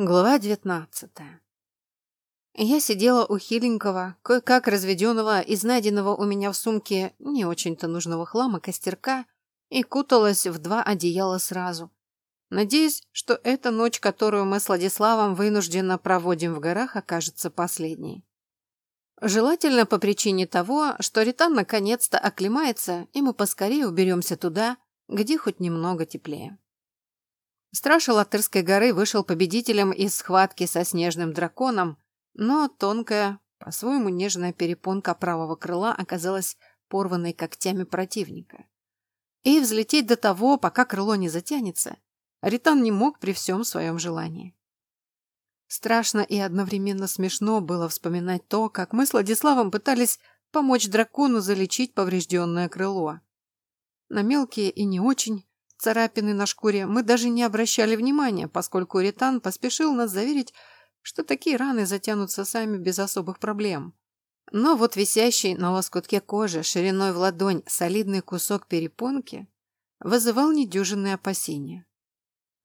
Глава девятнадцатая. Я сидела у хиленького, кое-как разведенного из найденного у меня в сумке не очень-то нужного хлама костерка и куталась в два одеяла сразу. Надеюсь, что эта ночь, которую мы с Владиславом вынужденно проводим в горах, окажется последней. Желательно по причине того, что Ритан наконец-то оклемается, и мы поскорее уберемся туда, где хоть немного теплее. Страж Алатырской горы вышел победителем из схватки со снежным драконом, но тонкая, по-своему нежная перепонка правого крыла оказалась порванной когтями противника. И взлететь до того, пока крыло не затянется, Ритан не мог при всем своем желании. Страшно и одновременно смешно было вспоминать то, как мы с Владиславом пытались помочь дракону залечить поврежденное крыло. На мелкие и не очень царапины на шкуре мы даже не обращали внимания, поскольку Ритан поспешил нас заверить, что такие раны затянутся сами без особых проблем. Но вот висящий на лоскутке кожи шириной в ладонь солидный кусок перепонки вызывал недюжинные опасения.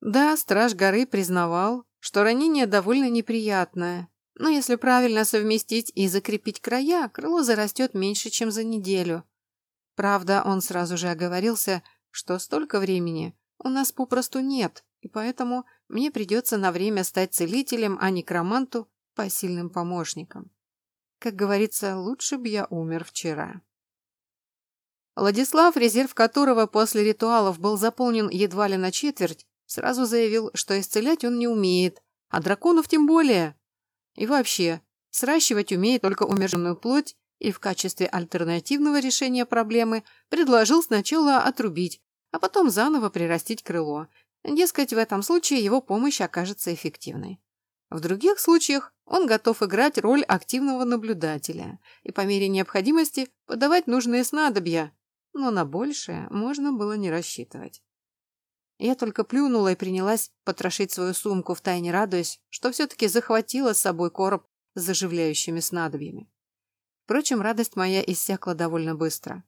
Да, страж горы признавал, что ранение довольно неприятное, но если правильно совместить и закрепить края, крыло зарастет меньше, чем за неделю. Правда, он сразу же оговорился – что столько времени у нас попросту нет, и поэтому мне придется на время стать целителем, а некроманту – посильным помощником. Как говорится, лучше бы я умер вчера. Владислав, резерв которого после ритуалов был заполнен едва ли на четверть, сразу заявил, что исцелять он не умеет, а драконов тем более. И вообще, сращивать умеет только умершенную плоть и в качестве альтернативного решения проблемы предложил сначала отрубить а потом заново прирастить крыло. Дескать, в этом случае его помощь окажется эффективной. В других случаях он готов играть роль активного наблюдателя и по мере необходимости подавать нужные снадобья, но на большее можно было не рассчитывать. Я только плюнула и принялась потрошить свою сумку, втайне радуясь, что все-таки захватила с собой короб с заживляющими снадобьями. Впрочем, радость моя иссякла довольно быстро.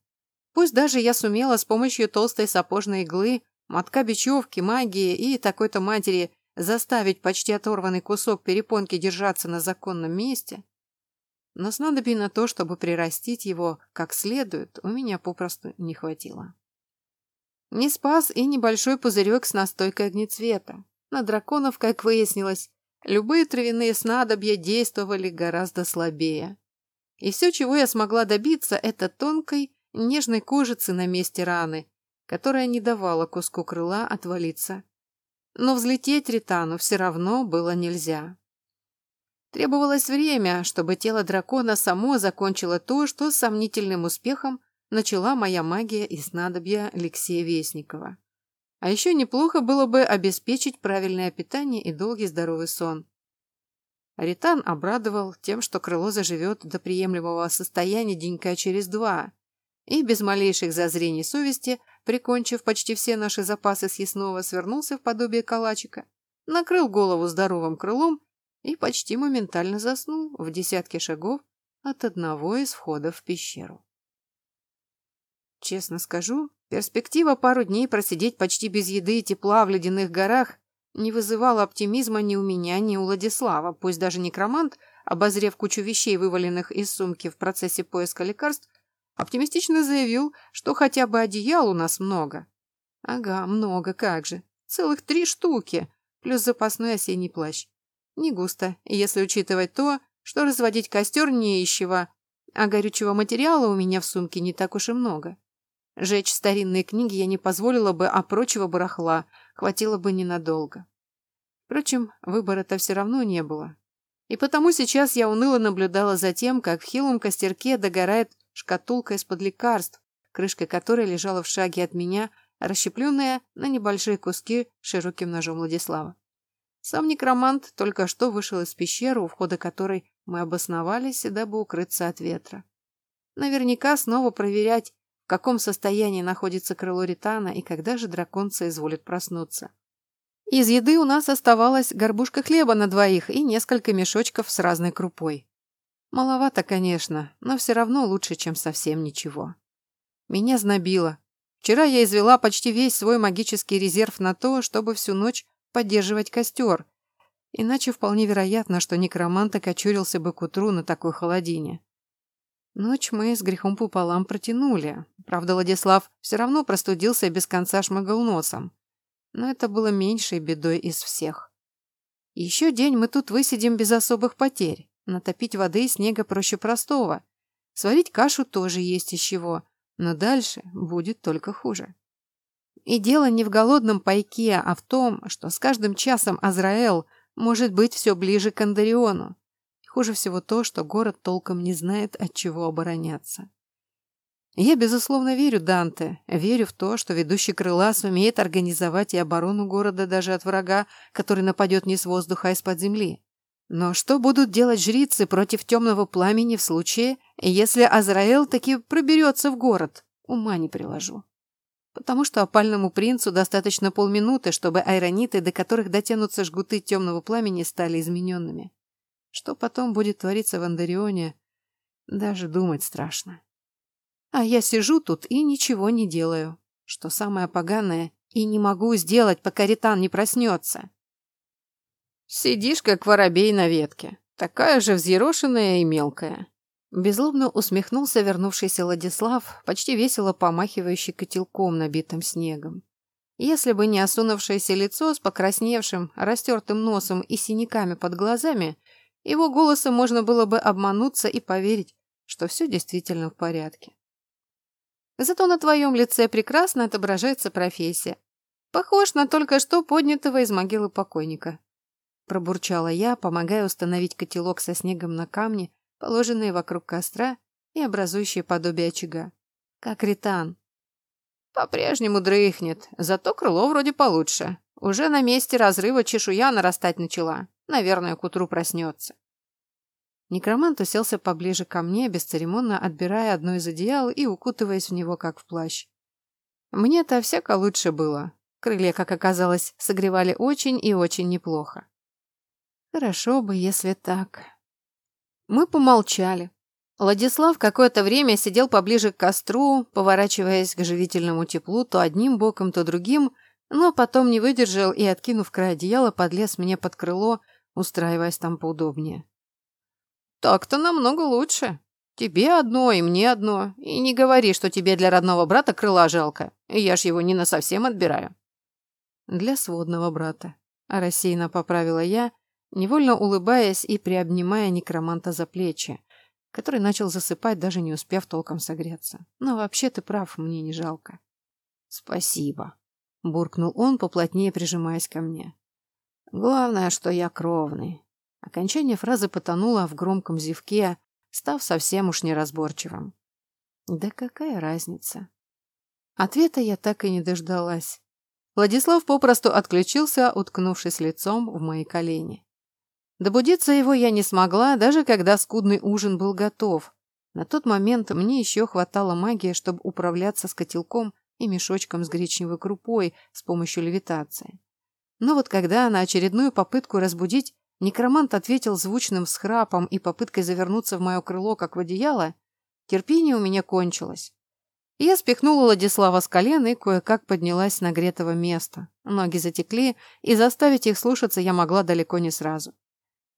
Пусть даже я сумела с помощью толстой сапожной иглы, мотка бечевки, магии и такой-то матери заставить почти оторванный кусок перепонки держаться на законном месте, но снадобий на то, чтобы прирастить его как следует, у меня попросту не хватило. Не спас и небольшой пузырек с настойкой огнецвета. На драконов, как выяснилось, любые травяные снадобья действовали гораздо слабее. И все, чего я смогла добиться, это тонкой нежной кожицы на месте раны, которая не давала куску крыла отвалиться. Но взлететь Ритану все равно было нельзя. Требовалось время, чтобы тело дракона само закончило то, что с сомнительным успехом начала моя магия и снадобья Алексея Вестникова. А еще неплохо было бы обеспечить правильное питание и долгий здоровый сон. Ритан обрадовал тем, что крыло заживет до приемлемого состояния денька через два, и без малейших зазрений совести, прикончив почти все наши запасы съестного, свернулся в подобие калачика, накрыл голову здоровым крылом и почти моментально заснул в десятке шагов от одного из входов в пещеру. Честно скажу, перспектива пару дней просидеть почти без еды и тепла в ледяных горах не вызывала оптимизма ни у меня, ни у Владислава, пусть даже некромант, обозрев кучу вещей, вываленных из сумки в процессе поиска лекарств, Оптимистично заявил, что хотя бы одеял у нас много. Ага, много, как же. Целых три штуки, плюс запасной осенний плащ. Не густо, если учитывать то, что разводить костер не ищего, а горючего материала у меня в сумке не так уж и много. Жечь старинные книги я не позволила бы, а прочего барахла хватило бы ненадолго. Впрочем, выбора-то все равно не было. И потому сейчас я уныло наблюдала за тем, как в хилом костерке догорает шкатулка из-под лекарств, крышка которой лежала в шаге от меня, расщепленная на небольшие куски широким ножом Владислава. Сам некромант только что вышел из пещеры, у входа которой мы обосновались, дабы укрыться от ветра. Наверняка снова проверять, в каком состоянии находится крыло Ритана и когда же дракон соизволит проснуться. Из еды у нас оставалась горбушка хлеба на двоих и несколько мешочков с разной крупой. Маловато, конечно, но все равно лучше, чем совсем ничего. Меня знобило. Вчера я извела почти весь свой магический резерв на то, чтобы всю ночь поддерживать костер. Иначе вполне вероятно, что некромант окочурился бы к утру на такой холодине. Ночь мы с грехом пополам протянули. Правда, Владислав все равно простудился и без конца шмыгал носом. Но это было меньшей бедой из всех. Еще день мы тут высидим без особых потерь. Натопить воды и снега проще простого. Сварить кашу тоже есть из чего. Но дальше будет только хуже. И дело не в голодном пайке, а в том, что с каждым часом Азраэл может быть все ближе к Андариону. Хуже всего то, что город толком не знает, от чего обороняться. Я, безусловно, верю Данте, верю в то, что ведущий крыла сумеет организовать и оборону города даже от врага, который нападет не с воздуха, а из-под земли. Но что будут делать жрицы против темного пламени в случае, если Азраэл таки проберется в город? Ума не приложу. Потому что опальному принцу достаточно полминуты, чтобы айрониты, до которых дотянутся жгуты темного пламени, стали измененными. Что потом будет твориться в Андарионе, даже думать страшно. А я сижу тут и ничего не делаю. Что самое поганое, и не могу сделать, пока Ритан не проснется. Сидишь, как воробей на ветке. Такая же взъерошенная и мелкая. Безлобно усмехнулся вернувшийся Владислав, почти весело помахивающий котелком, набитым снегом. Если бы не осунувшееся лицо с покрасневшим, растертым носом и синяками под глазами, его голосом можно было бы обмануться и поверить, что все действительно в порядке. Зато на твоем лице прекрасно отображается профессия. Похож на только что поднятого из могилы покойника. Пробурчала я, помогая установить котелок со снегом на камне, положенные вокруг костра и образующие подобие очага. Как ритан. По-прежнему дрыхнет, зато крыло вроде получше. Уже на месте разрыва чешуя нарастать начала. Наверное, к утру проснется. Некромант уселся поближе ко мне, бесцеремонно отбирая одно из одеял и укутываясь в него, как в плащ. Мне-то всяко лучше было. Крылья, как оказалось, согревали очень и очень неплохо. Хорошо бы, если так. Мы помолчали. Владислав какое-то время сидел поближе к костру, поворачиваясь к живительному теплу то одним боком, то другим, но потом не выдержал и, откинув край одеяла, подлез мне под крыло, устраиваясь там поудобнее. Так-то намного лучше. Тебе одно и мне одно. И не говори, что тебе для родного брата крыла жалко. Я ж его не на совсем отбираю. Для сводного брата. Рассеянно поправила я, невольно улыбаясь и приобнимая некроманта за плечи, который начал засыпать, даже не успев толком согреться. Но вообще ты прав, мне не жалко. Спасибо. Буркнул он, поплотнее прижимаясь ко мне. Главное, что я кровный. Окончание фразы потонуло в громком зевке, став совсем уж неразборчивым. Да какая разница? Ответа я так и не дождалась. Владислав попросту отключился, уткнувшись лицом в мои колени. Добудиться его я не смогла, даже когда скудный ужин был готов. На тот момент мне еще хватало магии, чтобы управляться с котелком и мешочком с гречневой крупой с помощью левитации. Но вот когда на очередную попытку разбудить Некромант ответил звучным всхрапом и попыткой завернуться в мое крыло, как в одеяло. Терпение у меня кончилось. Я спихнула Владислава с колен и кое-как поднялась с нагретого места. Ноги затекли, и заставить их слушаться я могла далеко не сразу.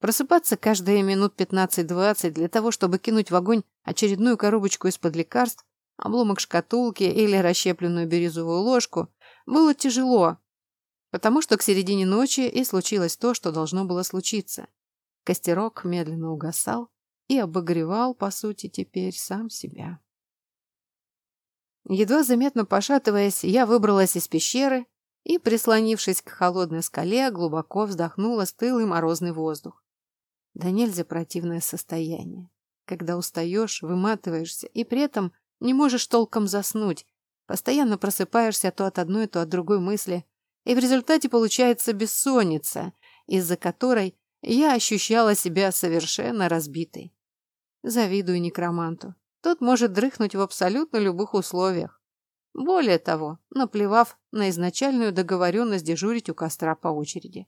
Просыпаться каждые минут 15-20 для того, чтобы кинуть в огонь очередную коробочку из-под лекарств, обломок шкатулки или расщепленную бирюзовую ложку, было тяжело, Потому что к середине ночи и случилось то, что должно было случиться. Костерок медленно угасал и обогревал, по сути, теперь сам себя. Едва заметно пошатываясь, я выбралась из пещеры и, прислонившись к холодной скале, глубоко вздохнула стылый морозный воздух. Да нельзя противное состояние, когда устаешь, выматываешься и при этом не можешь толком заснуть, постоянно просыпаешься то от одной, то от другой мысли, и в результате получается бессонница, из-за которой я ощущала себя совершенно разбитой. Завидую некроманту. Тот может дрыхнуть в абсолютно любых условиях. Более того, наплевав на изначальную договоренность дежурить у костра по очереди.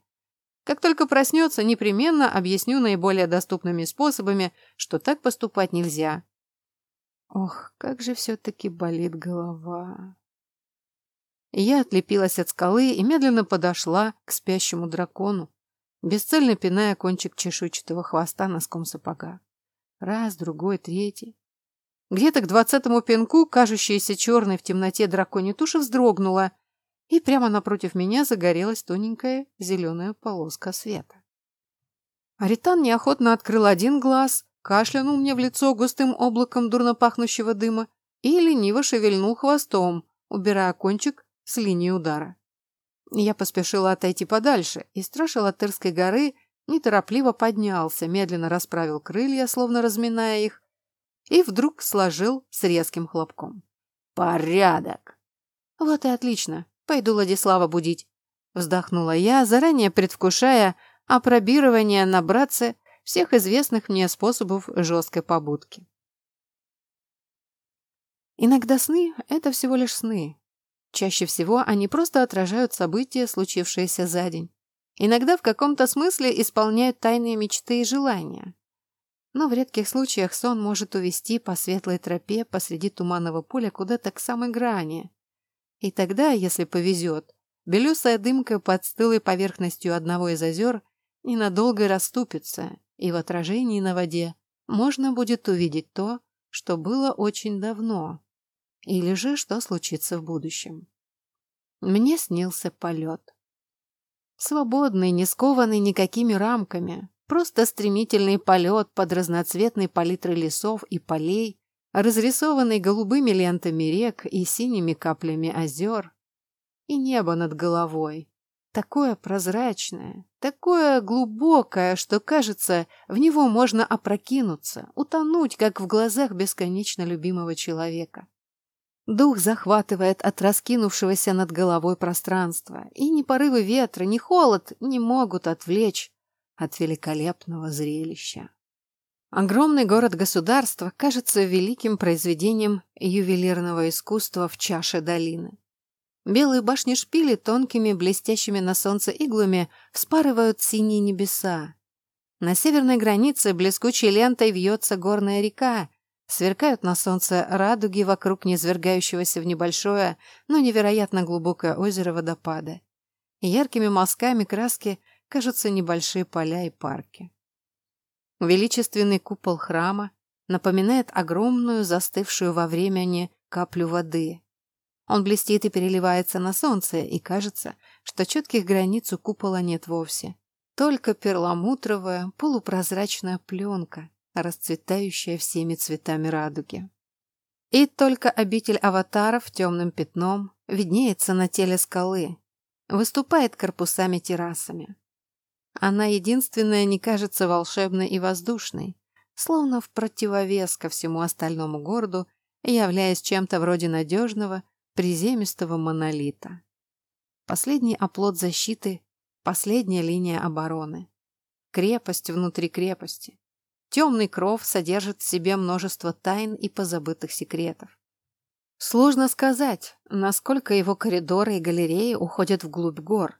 Как только проснется, непременно объясню наиболее доступными способами, что так поступать нельзя. Ох, как же все-таки болит голова. Я отлепилась от скалы и медленно подошла к спящему дракону. бесцельно пиная кончик чешуйчатого хвоста носком сапога. Раз, другой, третий. Где-то к двадцатому пинку, кажущаяся черной в темноте драконья туша вздрогнула, и прямо напротив меня загорелась тоненькая зеленая полоска света. Аритан неохотно открыл один глаз, кашлянул мне в лицо густым облаком дурно пахнущего дыма и лениво шевельнул хвостом, убирая кончик с линии удара. Я поспешила отойти подальше, и страж Алатырской горы неторопливо поднялся, медленно расправил крылья, словно разминая их, и вдруг сложил с резким хлопком. «Порядок!» «Вот и отлично. Пойду Владислава будить», — вздохнула я, заранее предвкушая опробирование на братце всех известных мне способов жесткой побудки. Иногда сны — это всего лишь сны. Чаще всего они просто отражают события, случившиеся за день. Иногда в каком-то смысле исполняют тайные мечты и желания. Но в редких случаях сон может увести по светлой тропе посреди туманного поля куда-то к самой грани. И тогда, если повезет, белесая дымка под стылой поверхностью одного из озер ненадолго расступится, и в отражении на воде можно будет увидеть то, что было очень давно, или же что случится в будущем. Мне снился полет. Свободный, не скованный никакими рамками, Просто стремительный полет под разноцветной палитрой лесов и полей, разрисованный голубыми лентами рек и синими каплями озер. И небо над головой. Такое прозрачное, такое глубокое, что, кажется, в него можно опрокинуться, утонуть, как в глазах бесконечно любимого человека. Дух захватывает от раскинувшегося над головой пространства, и ни порывы ветра, ни холод не могут отвлечь от великолепного зрелища. Огромный город-государство кажется великим произведением ювелирного искусства в чаше долины. Белые башни шпили тонкими, блестящими на солнце иглами вспарывают синие небеса. На северной границе блескучей лентой вьется горная река, сверкают на солнце радуги вокруг низвергающегося в небольшое, но невероятно глубокое озеро водопада. Яркими мазками краски кажутся небольшие поля и парки. Величественный купол храма напоминает огромную, застывшую во времени каплю воды. Он блестит и переливается на солнце, и кажется, что четких границ у купола нет вовсе. Только перламутровая, полупрозрачная пленка, расцветающая всеми цветами радуги. И только обитель аватаров темным пятном виднеется на теле скалы, выступает корпусами-террасами. Она единственная не кажется волшебной и воздушной, словно в противовес ко всему остальному городу, являясь чем-то вроде надежного, приземистого монолита. Последний оплот защиты, последняя линия обороны. Крепость внутри крепости. Темный кров содержит в себе множество тайн и позабытых секретов. Сложно сказать, насколько его коридоры и галереи уходят вглубь гор,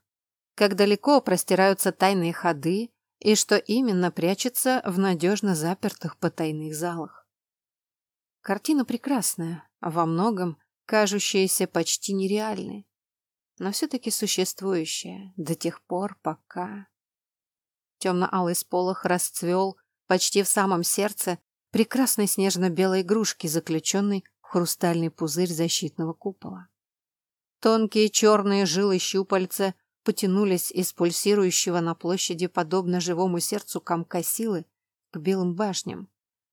как далеко простираются тайные ходы и что именно прячется в надежно запертых потайных залах. Картина прекрасная, во многом кажущаяся почти нереальной, но все-таки существующая до тех пор, пока... Темно-алый сполох расцвел почти в самом сердце прекрасной снежно-белой игрушки, заключенной в хрустальный пузырь защитного купола. Тонкие черные жилы щупальца потянулись из пульсирующего на площади, подобно живому сердцу комка силы, к белым башням.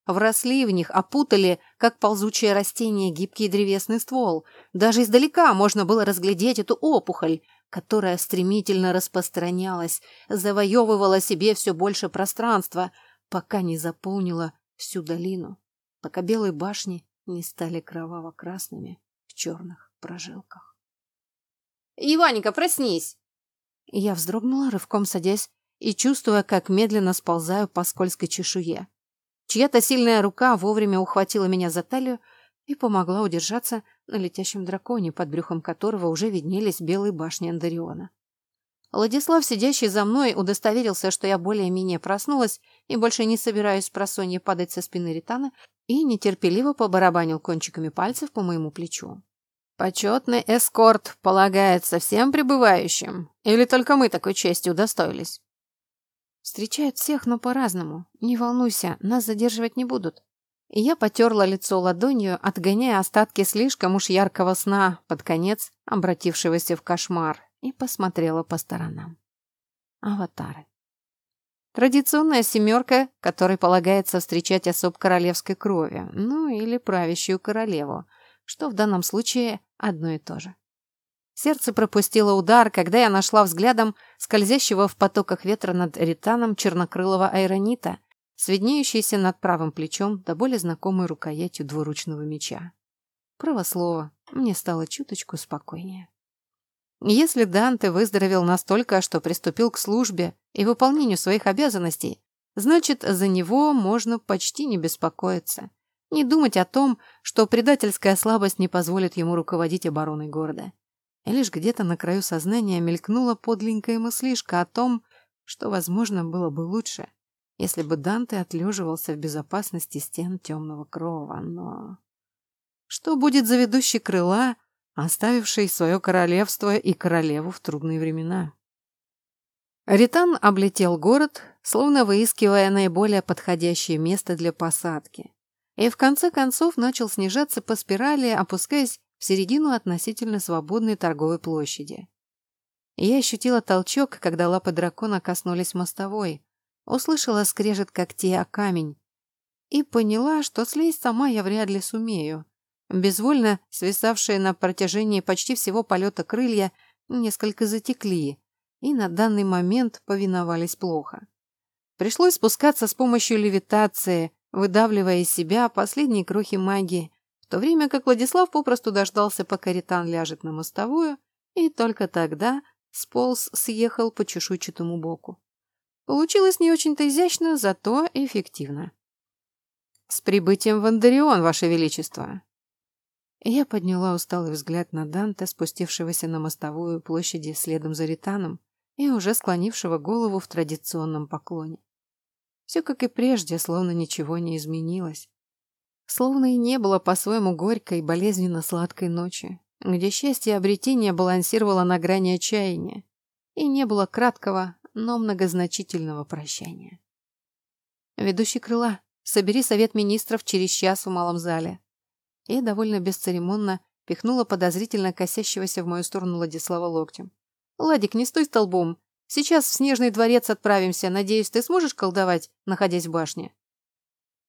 Вросли в них, опутали, как ползучее растение, гибкий древесный ствол. Даже издалека можно было разглядеть эту опухоль, которая стремительно распространялась, завоевывала себе все больше пространства, пока не заполнила всю долину, пока белые башни не стали кроваво-красными в черных прожилках. «Иваника, проснись!» Я вздрогнула, рывком садясь и чувствуя, как медленно сползаю по скользкой чешуе. Чья-то сильная рука вовремя ухватила меня за талию и помогла удержаться на летящем драконе, под брюхом которого уже виднелись белые башни Андариона. Владислав, сидящий за мной, удостоверился, что я более-менее проснулась и больше не собираюсь просонья падать со спины Ритана, и нетерпеливо побарабанил кончиками пальцев по моему плечу. Почетный эскорт полагается всем прибывающим? Или только мы такой чести удостоились? Встречают всех, но по-разному. Не волнуйся, нас задерживать не будут. И я потерла лицо ладонью, отгоняя остатки слишком уж яркого сна, под конец обратившегося в кошмар, и посмотрела по сторонам. Аватары. Традиционная семерка, которой полагается встречать особ королевской крови, ну или правящую королеву, что в данном случае одно и то же. Сердце пропустило удар, когда я нашла взглядом скользящего в потоках ветра над ританом чернокрылого айронита, сведнеющийся над правым плечом до более знакомой рукоятью двуручного меча. Право слово, мне стало чуточку спокойнее. Если Данте выздоровел настолько, что приступил к службе и выполнению своих обязанностей, значит, за него можно почти не беспокоиться. Не думать о том, что предательская слабость не позволит ему руководить обороной города. И лишь где-то на краю сознания мелькнула подленькая мыслишка о том, что, возможно, было бы лучше, если бы Данте отлеживался в безопасности стен темного крова, но... Что будет за ведущий крыла, оставивший свое королевство и королеву в трудные времена? Ритан облетел город, словно выискивая наиболее подходящее место для посадки, и в конце концов начал снижаться по спирали, опускаясь в середину относительно свободной торговой площади. Я ощутила толчок, когда лапы дракона коснулись мостовой, услышала скрежет когтей о камень и поняла, что слезть сама я вряд ли сумею. Безвольно свисавшие на протяжении почти всего полета крылья несколько затекли и на данный момент повиновались плохо. Пришлось спускаться с помощью левитации, выдавливая из себя последние крохи магии, в то время как Владислав попросту дождался, пока Ритан ляжет на мостовую, и только тогда сполз съехал по чешуйчатому боку. Получилось не очень-то изящно, зато эффективно. «С прибытием в Андарион, Ваше Величество!» Я подняла усталый взгляд на Данте, спустившегося на мостовую площади следом за Ританом и уже склонившего голову в традиционном поклоне. Все как и прежде, словно ничего не изменилось. Словно и не было по-своему горькой, болезненно сладкой ночи, где счастье обретения балансировало на грани отчаяния, и не было краткого, но многозначительного прощания. Ведущий крыла, собери совет министров через час в малом зале. И довольно бесцеремонно пихнула подозрительно косящегося в мою сторону Владислава локтем. «Ладик, не стой столбом. Сейчас в Снежный дворец отправимся. Надеюсь, ты сможешь колдовать, находясь в башне?»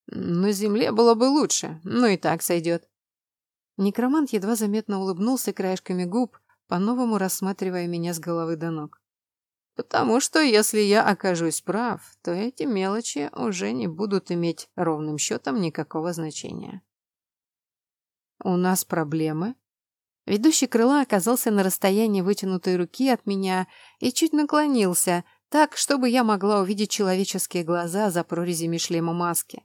На земле было бы лучше, но и так сойдет. Некромант едва заметно улыбнулся краешками губ, по-новому рассматривая меня с головы до ног. Потому что если я окажусь прав, то эти мелочи уже не будут иметь ровным счетом никакого значения. У нас проблемы? Ведущий крыла оказался на расстоянии вытянутой руки от меня и чуть наклонился, так, чтобы я могла увидеть человеческие глаза за прорезями шлема маски.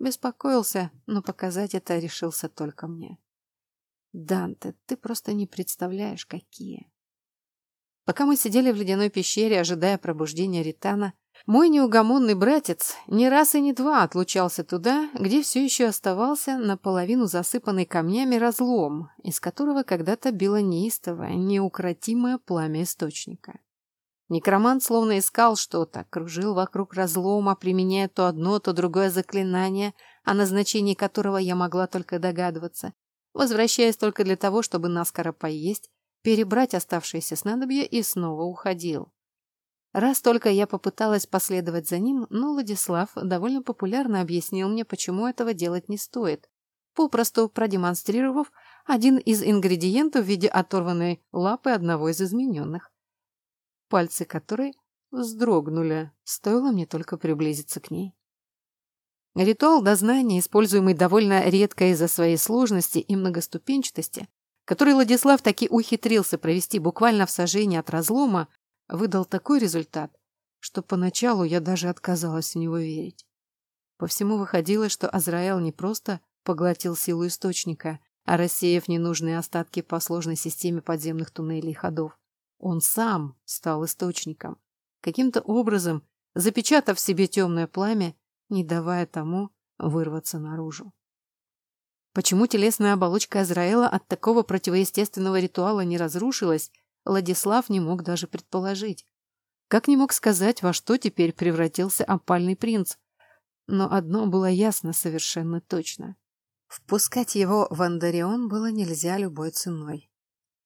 Беспокоился, но показать это решился только мне. Данте, ты просто не представляешь, какие. Пока мы сидели в ледяной пещере, ожидая пробуждения Ритана, мой неугомонный братец не раз и не два отлучался туда, где все еще оставался наполовину засыпанный камнями разлом, из которого когда-то било неистовое, неукротимое пламя источника. Некромант словно искал что-то, кружил вокруг разлома, применяя то одно, то другое заклинание, о назначении которого я могла только догадываться, возвращаясь только для того, чтобы наскоро поесть, перебрать оставшиеся снадобья и снова уходил. Раз только я попыталась последовать за ним, но Владислав довольно популярно объяснил мне, почему этого делать не стоит, попросту продемонстрировав один из ингредиентов в виде оторванной лапы одного из измененных пальцы которой вздрогнули, стоило мне только приблизиться к ней. Ритуал дознания, используемый довольно редко из-за своей сложности и многоступенчатости, который Владислав таки ухитрился провести буквально в сожжении от разлома, выдал такой результат, что поначалу я даже отказалась в него верить. По всему выходило, что Азраэл не просто поглотил силу источника, а рассеяв ненужные остатки по сложной системе подземных туннелей и ходов, он сам стал источником, каким-то образом запечатав в себе темное пламя, не давая тому вырваться наружу. Почему телесная оболочка Азраэла от такого противоестественного ритуала не разрушилась, Владислав не мог даже предположить. Как не мог сказать, во что теперь превратился опальный принц? Но одно было ясно совершенно точно. Впускать его в Андарион было нельзя любой ценой.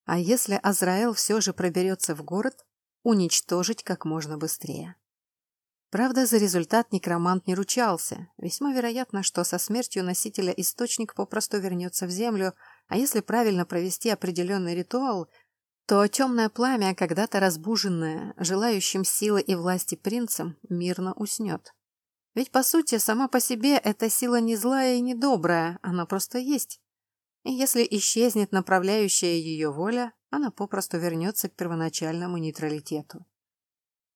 А если Азраэл все же проберется в город, уничтожить как можно быстрее. Правда, за результат некромант не ручался. Весьма вероятно, что со смертью носителя источник попросту вернется в землю, а если правильно провести определенный ритуал, то темное пламя, когда-то разбуженное, желающим силы и власти принцем, мирно уснет. Ведь, по сути, сама по себе эта сила не злая и не добрая, она просто есть. И если исчезнет направляющая ее воля, она попросту вернется к первоначальному нейтралитету.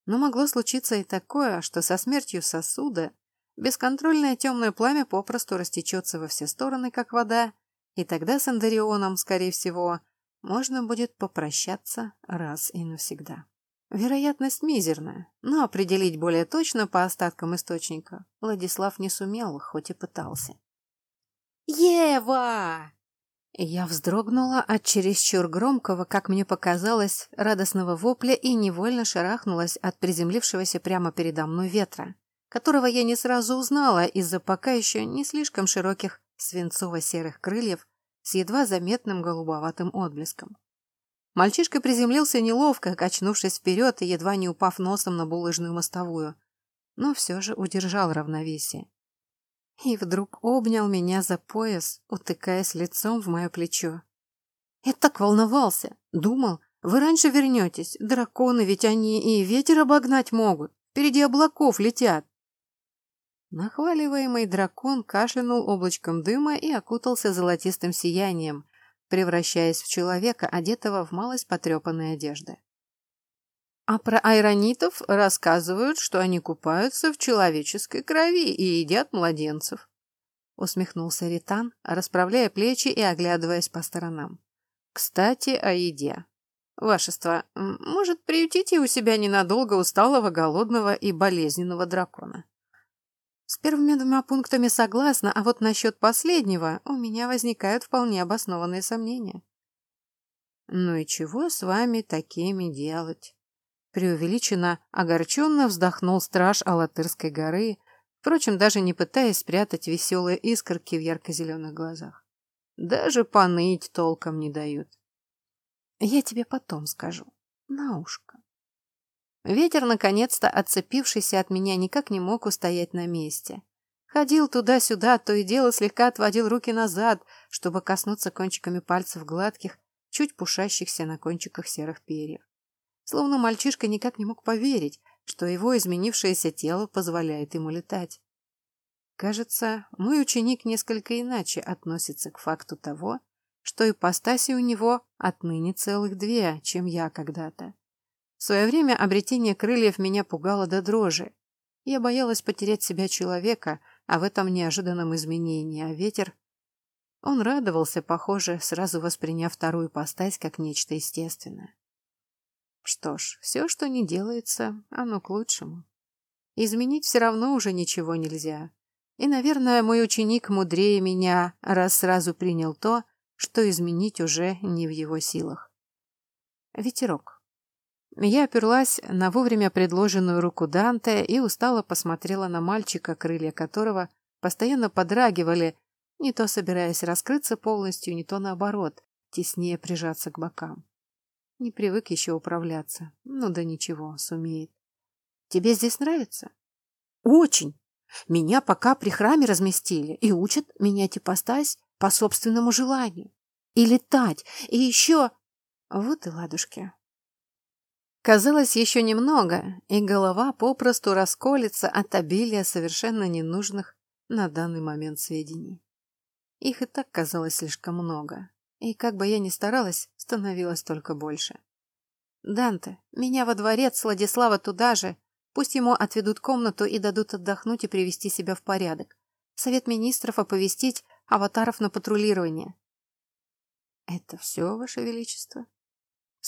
Но могло случиться и такое, что со смертью сосуда бесконтрольное темное пламя попросту растечется во все стороны, как вода, и тогда с Андарионом, скорее всего, можно будет попрощаться раз и навсегда. Вероятность мизерная, но определить более точно по остаткам источника Владислав не сумел, хоть и пытался. «Ева!» Я вздрогнула от чересчур громкого, как мне показалось, радостного вопля и невольно шарахнулась от приземлившегося прямо передо мной ветра, которого я не сразу узнала из-за пока еще не слишком широких свинцово-серых крыльев с едва заметным голубоватым отблеском. Мальчишка приземлился неловко, качнувшись вперед и едва не упав носом на булыжную мостовую, но все же удержал равновесие и вдруг обнял меня за пояс, утыкаясь лицом в мое плечо. Я так волновался, думал, вы раньше вернетесь, драконы ведь они и ветер обогнать могут, впереди облаков летят. Нахваливаемый дракон кашлянул облачком дыма и окутался золотистым сиянием, превращаясь в человека, одетого в малость потрепанной одежды. А про айронитов рассказывают, что они купаются в человеческой крови и едят младенцев. Усмехнулся Ритан, расправляя плечи и оглядываясь по сторонам. Кстати, о еде. Вашество, может, приютите у себя ненадолго усталого, голодного и болезненного дракона? С первыми двумя пунктами согласна, а вот насчет последнего у меня возникают вполне обоснованные сомнения. Ну и чего с вами такими делать? Преувеличенно, огорченно вздохнул страж Алатырской горы, впрочем, даже не пытаясь спрятать веселые искорки в ярко-зеленых глазах. Даже поныть толком не дают. Я тебе потом скажу. На ушко. Ветер, наконец-то отцепившийся от меня, никак не мог устоять на месте. Ходил туда-сюда, то и дело слегка отводил руки назад, чтобы коснуться кончиками пальцев гладких, чуть пушащихся на кончиках серых перьев. Словно мальчишка никак не мог поверить, что его изменившееся тело позволяет ему летать. Кажется, мой ученик несколько иначе относится к факту того, что ипостаси у него отныне целых две, чем я когда-то. В свое время обретение крыльев меня пугало до дрожи. Я боялась потерять себя человека, а в этом неожиданном изменении, а ветер... Он радовался, похоже, сразу восприняв вторую ипостась как нечто естественное. Что ж, все, что не делается, оно к лучшему. Изменить все равно уже ничего нельзя. И, наверное, мой ученик мудрее меня, раз сразу принял то, что изменить уже не в его силах. Ветерок. Я оперлась на вовремя предложенную руку Данте и устало посмотрела на мальчика, крылья которого постоянно подрагивали, не то собираясь раскрыться полностью, не то наоборот, теснее прижаться к бокам. Не привык еще управляться. Ну да ничего, сумеет. Тебе здесь нравится? Очень. Меня пока при храме разместили и учат менять ипостась по собственному желанию. И летать, и еще... Вот и ладушки. Казалось, еще немного, и голова попросту расколется от обилия совершенно ненужных на данный момент сведений. Их и так казалось слишком много. И как бы я ни старалась, становилось только больше. «Данте, меня во дворец, Владислава туда же. Пусть ему отведут комнату и дадут отдохнуть и привести себя в порядок. Совет министров оповестить аватаров на патрулирование». «Это все, Ваше Величество?»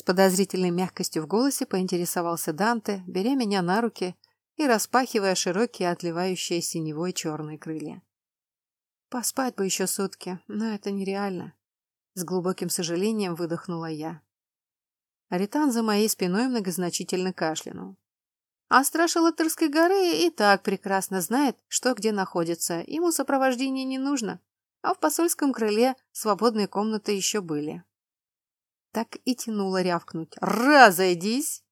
С подозрительной мягкостью в голосе поинтересовался Данте, беря меня на руки и распахивая широкие, отливающие синевой черные крылья. «Поспать бы еще сутки, но это нереально. С глубоким сожалением выдохнула я. Аритан за моей спиной многозначительно кашлянул. А страж Латырской горы и так прекрасно знает, что где находится. Ему сопровождение не нужно. А в посольском крыле свободные комнаты еще были. Так и тянуло рявкнуть. «Разойдись!»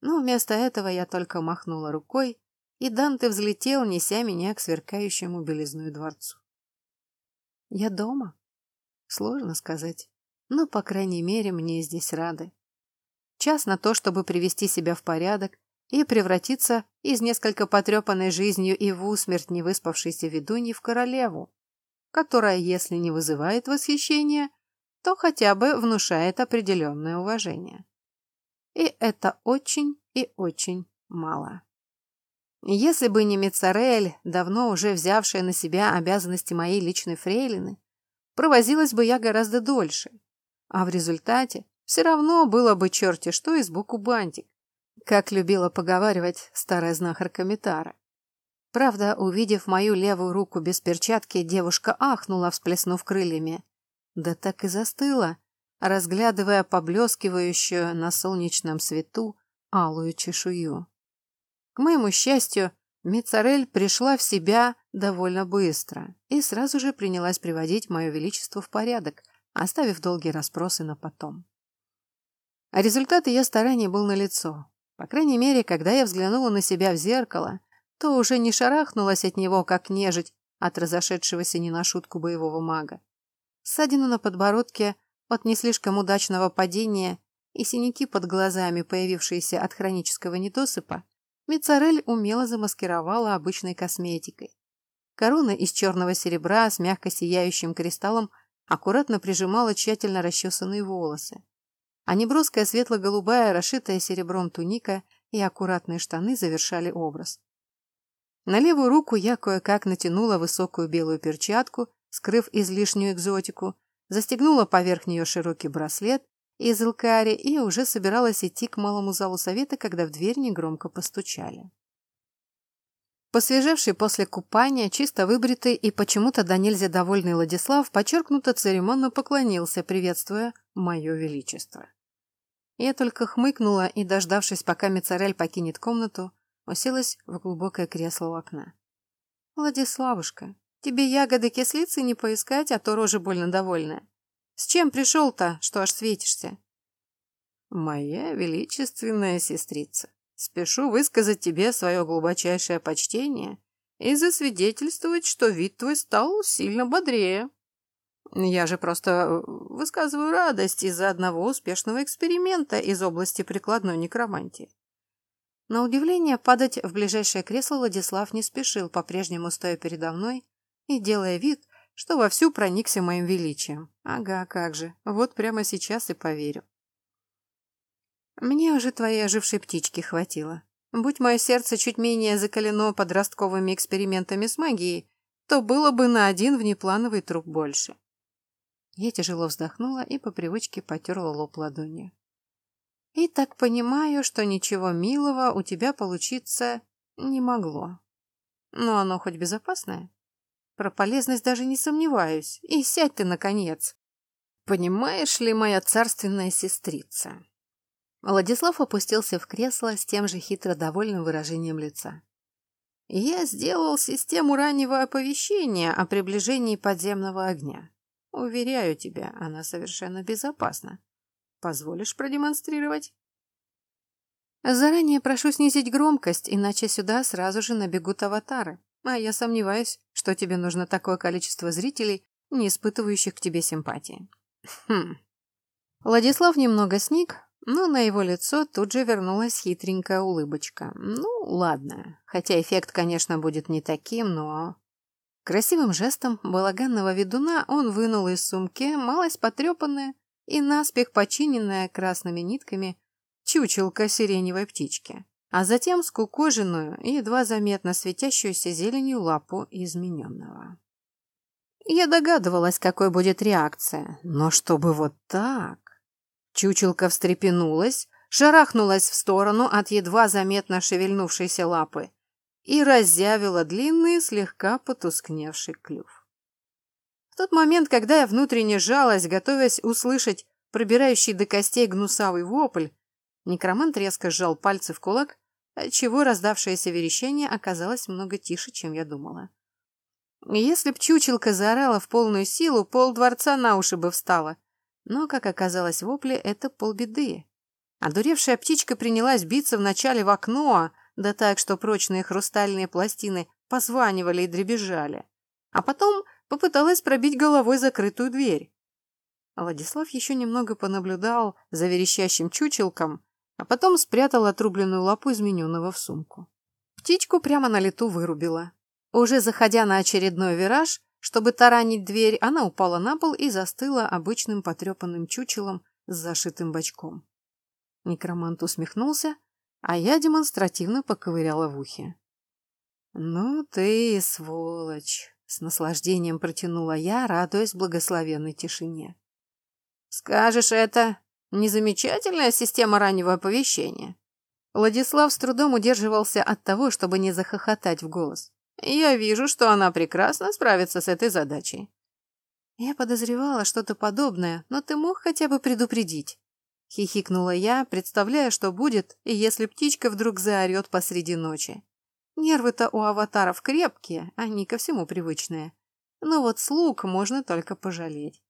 Но вместо этого я только махнула рукой, и Данте взлетел, неся меня к сверкающему белизную дворцу. Я дома? Сложно сказать. Но, по крайней мере, мне здесь рады. Час на то, чтобы привести себя в порядок и превратиться из несколько потрепанной жизнью и в усмерть невыспавшейся ведуньи в королеву, которая, если не вызывает восхищения, то хотя бы внушает определенное уважение. И это очень и очень мало. Если бы не Мицарель, давно уже взявшая на себя обязанности моей личной фрейлины, провозилась бы я гораздо дольше. А в результате все равно было бы черти что и сбоку бантик, как любила поговаривать старая знахарка Митара. Правда, увидев мою левую руку без перчатки, девушка ахнула, всплеснув крыльями. Да так и застыла, разглядывая поблескивающую на солнечном свету алую чешую. К моему счастью, Мицарель пришла в себя довольно быстро и сразу же принялась приводить мое величество в порядок, оставив долгие расспросы на потом. А результат ее стараний был налицо. По крайней мере, когда я взглянула на себя в зеркало, то уже не шарахнулась от него, как нежить от разошедшегося не на шутку боевого мага. Ссадину на подбородке от не слишком удачного падения и синяки под глазами, появившиеся от хронического недосыпа, Мицарель умело замаскировала обычной косметикой. Корона из черного серебра с мягко сияющим кристаллом аккуратно прижимала тщательно расчесанные волосы. А неброская светло-голубая, расшитая серебром туника и аккуратные штаны завершали образ. На левую руку я кое-как натянула высокую белую перчатку, скрыв излишнюю экзотику, застегнула поверх нее широкий браслет из Илкари и уже собиралась идти к малому залу совета, когда в дверь негромко постучали. Посвежевший после купания, чисто выбритый и почему-то до нельзя довольный Владислав подчеркнуто церемонно поклонился, приветствуя «Мое Величество». Я только хмыкнула и, дождавшись, пока Мицарель покинет комнату, уселась в глубокое кресло у окна. «Владиславушка, тебе ягоды кислицы не поискать, а то рожа больно довольная. С чем пришел-то, что аж светишься? Моя величественная сестрица, спешу высказать тебе свое глубочайшее почтение и засвидетельствовать, что вид твой стал сильно бодрее. Я же просто э, высказываю радость из-за одного успешного эксперимента из области прикладной некромантии. На удивление, падать в ближайшее кресло Владислав не спешил, по-прежнему стоя передо мной и делая вид, что вовсю проникся моим величием. Ага, как же, вот прямо сейчас и поверю. Мне уже твоей ожившей птички хватило. Будь мое сердце чуть менее закалено подростковыми экспериментами с магией, то было бы на один внеплановый труп больше. Я тяжело вздохнула и по привычке потерла лоб ладонью. И так понимаю, что ничего милого у тебя получиться не могло. Но оно хоть безопасное? Про полезность даже не сомневаюсь. И сядь ты, наконец. Понимаешь ли, моя царственная сестрица? Владислав опустился в кресло с тем же хитро довольным выражением лица. Я сделал систему раннего оповещения о приближении подземного огня. Уверяю тебя, она совершенно безопасна. Позволишь продемонстрировать? Заранее прошу снизить громкость, иначе сюда сразу же набегут аватары. А я сомневаюсь, что тебе нужно такое количество зрителей, не испытывающих к тебе симпатии. Хм. Владислав немного сник, но на его лицо тут же вернулась хитренькая улыбочка. Ну, ладно. Хотя эффект, конечно, будет не таким, но... Красивым жестом балаганного ведуна он вынул из сумки малость потрепанная и наспех починенная красными нитками чучелка сиреневой птички а затем скукоженную и едва заметно светящуюся зеленью лапу измененного. Я догадывалась, какой будет реакция, но чтобы вот так... Чучелка встрепенулась, шарахнулась в сторону от едва заметно шевельнувшейся лапы и разъявила длинный, слегка потускневший клюв. В тот момент, когда я внутренне жалась, готовясь услышать пробирающий до костей гнусавый вопль, Некромант резко сжал пальцы в кулак, отчего раздавшееся верещание оказалось много тише, чем я думала. Если б чучелка заорала в полную силу, пол дворца на уши бы встала. Но, как оказалось, вопли — это полбеды. Одуревшая птичка принялась биться вначале в окно, да так, что прочные хрустальные пластины позванивали и дребезжали. А потом попыталась пробить головой закрытую дверь. Владислав еще немного понаблюдал за верещащим чучелком, а потом спрятал отрубленную лапу измененного в сумку. Птичку прямо на лету вырубила. Уже заходя на очередной вираж, чтобы таранить дверь, она упала на пол и застыла обычным потрепанным чучелом с зашитым бочком. Некромант усмехнулся, а я демонстративно поковыряла в ухе. «Ну ты сволочь!» — с наслаждением протянула я, радуясь благословенной тишине. «Скажешь это, незамечательная система раннего оповещения?» Владислав с трудом удерживался от того, чтобы не захохотать в голос. «Я вижу, что она прекрасно справится с этой задачей». Я подозревала что-то подобное, но ты мог хотя бы предупредить. Хихикнула я, представляя, что будет, если птичка вдруг заорет посреди ночи. Нервы-то у аватаров крепкие, они ко всему привычные. Но вот слуг можно только пожалеть.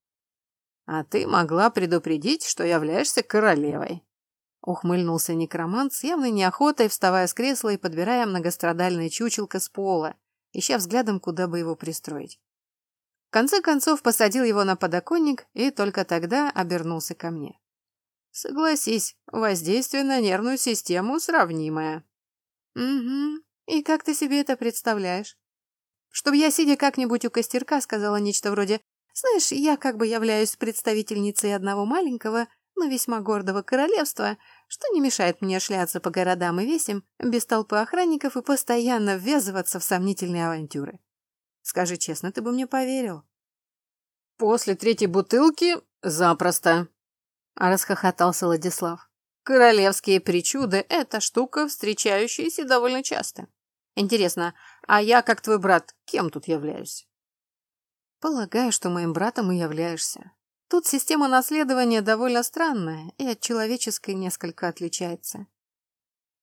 А ты могла предупредить, что являешься королевой. Ухмыльнулся некромант с явной неохотой, вставая с кресла и подбирая многострадальное чучелко с пола, ища взглядом, куда бы его пристроить. В конце концов посадил его на подоконник и только тогда обернулся ко мне. Согласись, воздействие на нервную систему сравнимое. Угу. И как ты себе это представляешь? Чтобы я, сидя как-нибудь у костерка, сказала нечто вроде «Знаешь, я как бы являюсь представительницей одного маленького, но весьма гордого королевства, что не мешает мне шляться по городам и весям без толпы охранников и постоянно ввязываться в сомнительные авантюры. Скажи честно, ты бы мне поверил?» «После третьей бутылки запросто», расхохотался Владислав. Королевские причуды — это штука, встречающаяся довольно часто. Интересно, а я, как твой брат, кем тут являюсь? Полагаю, что моим братом и являешься. Тут система наследования довольно странная и от человеческой несколько отличается.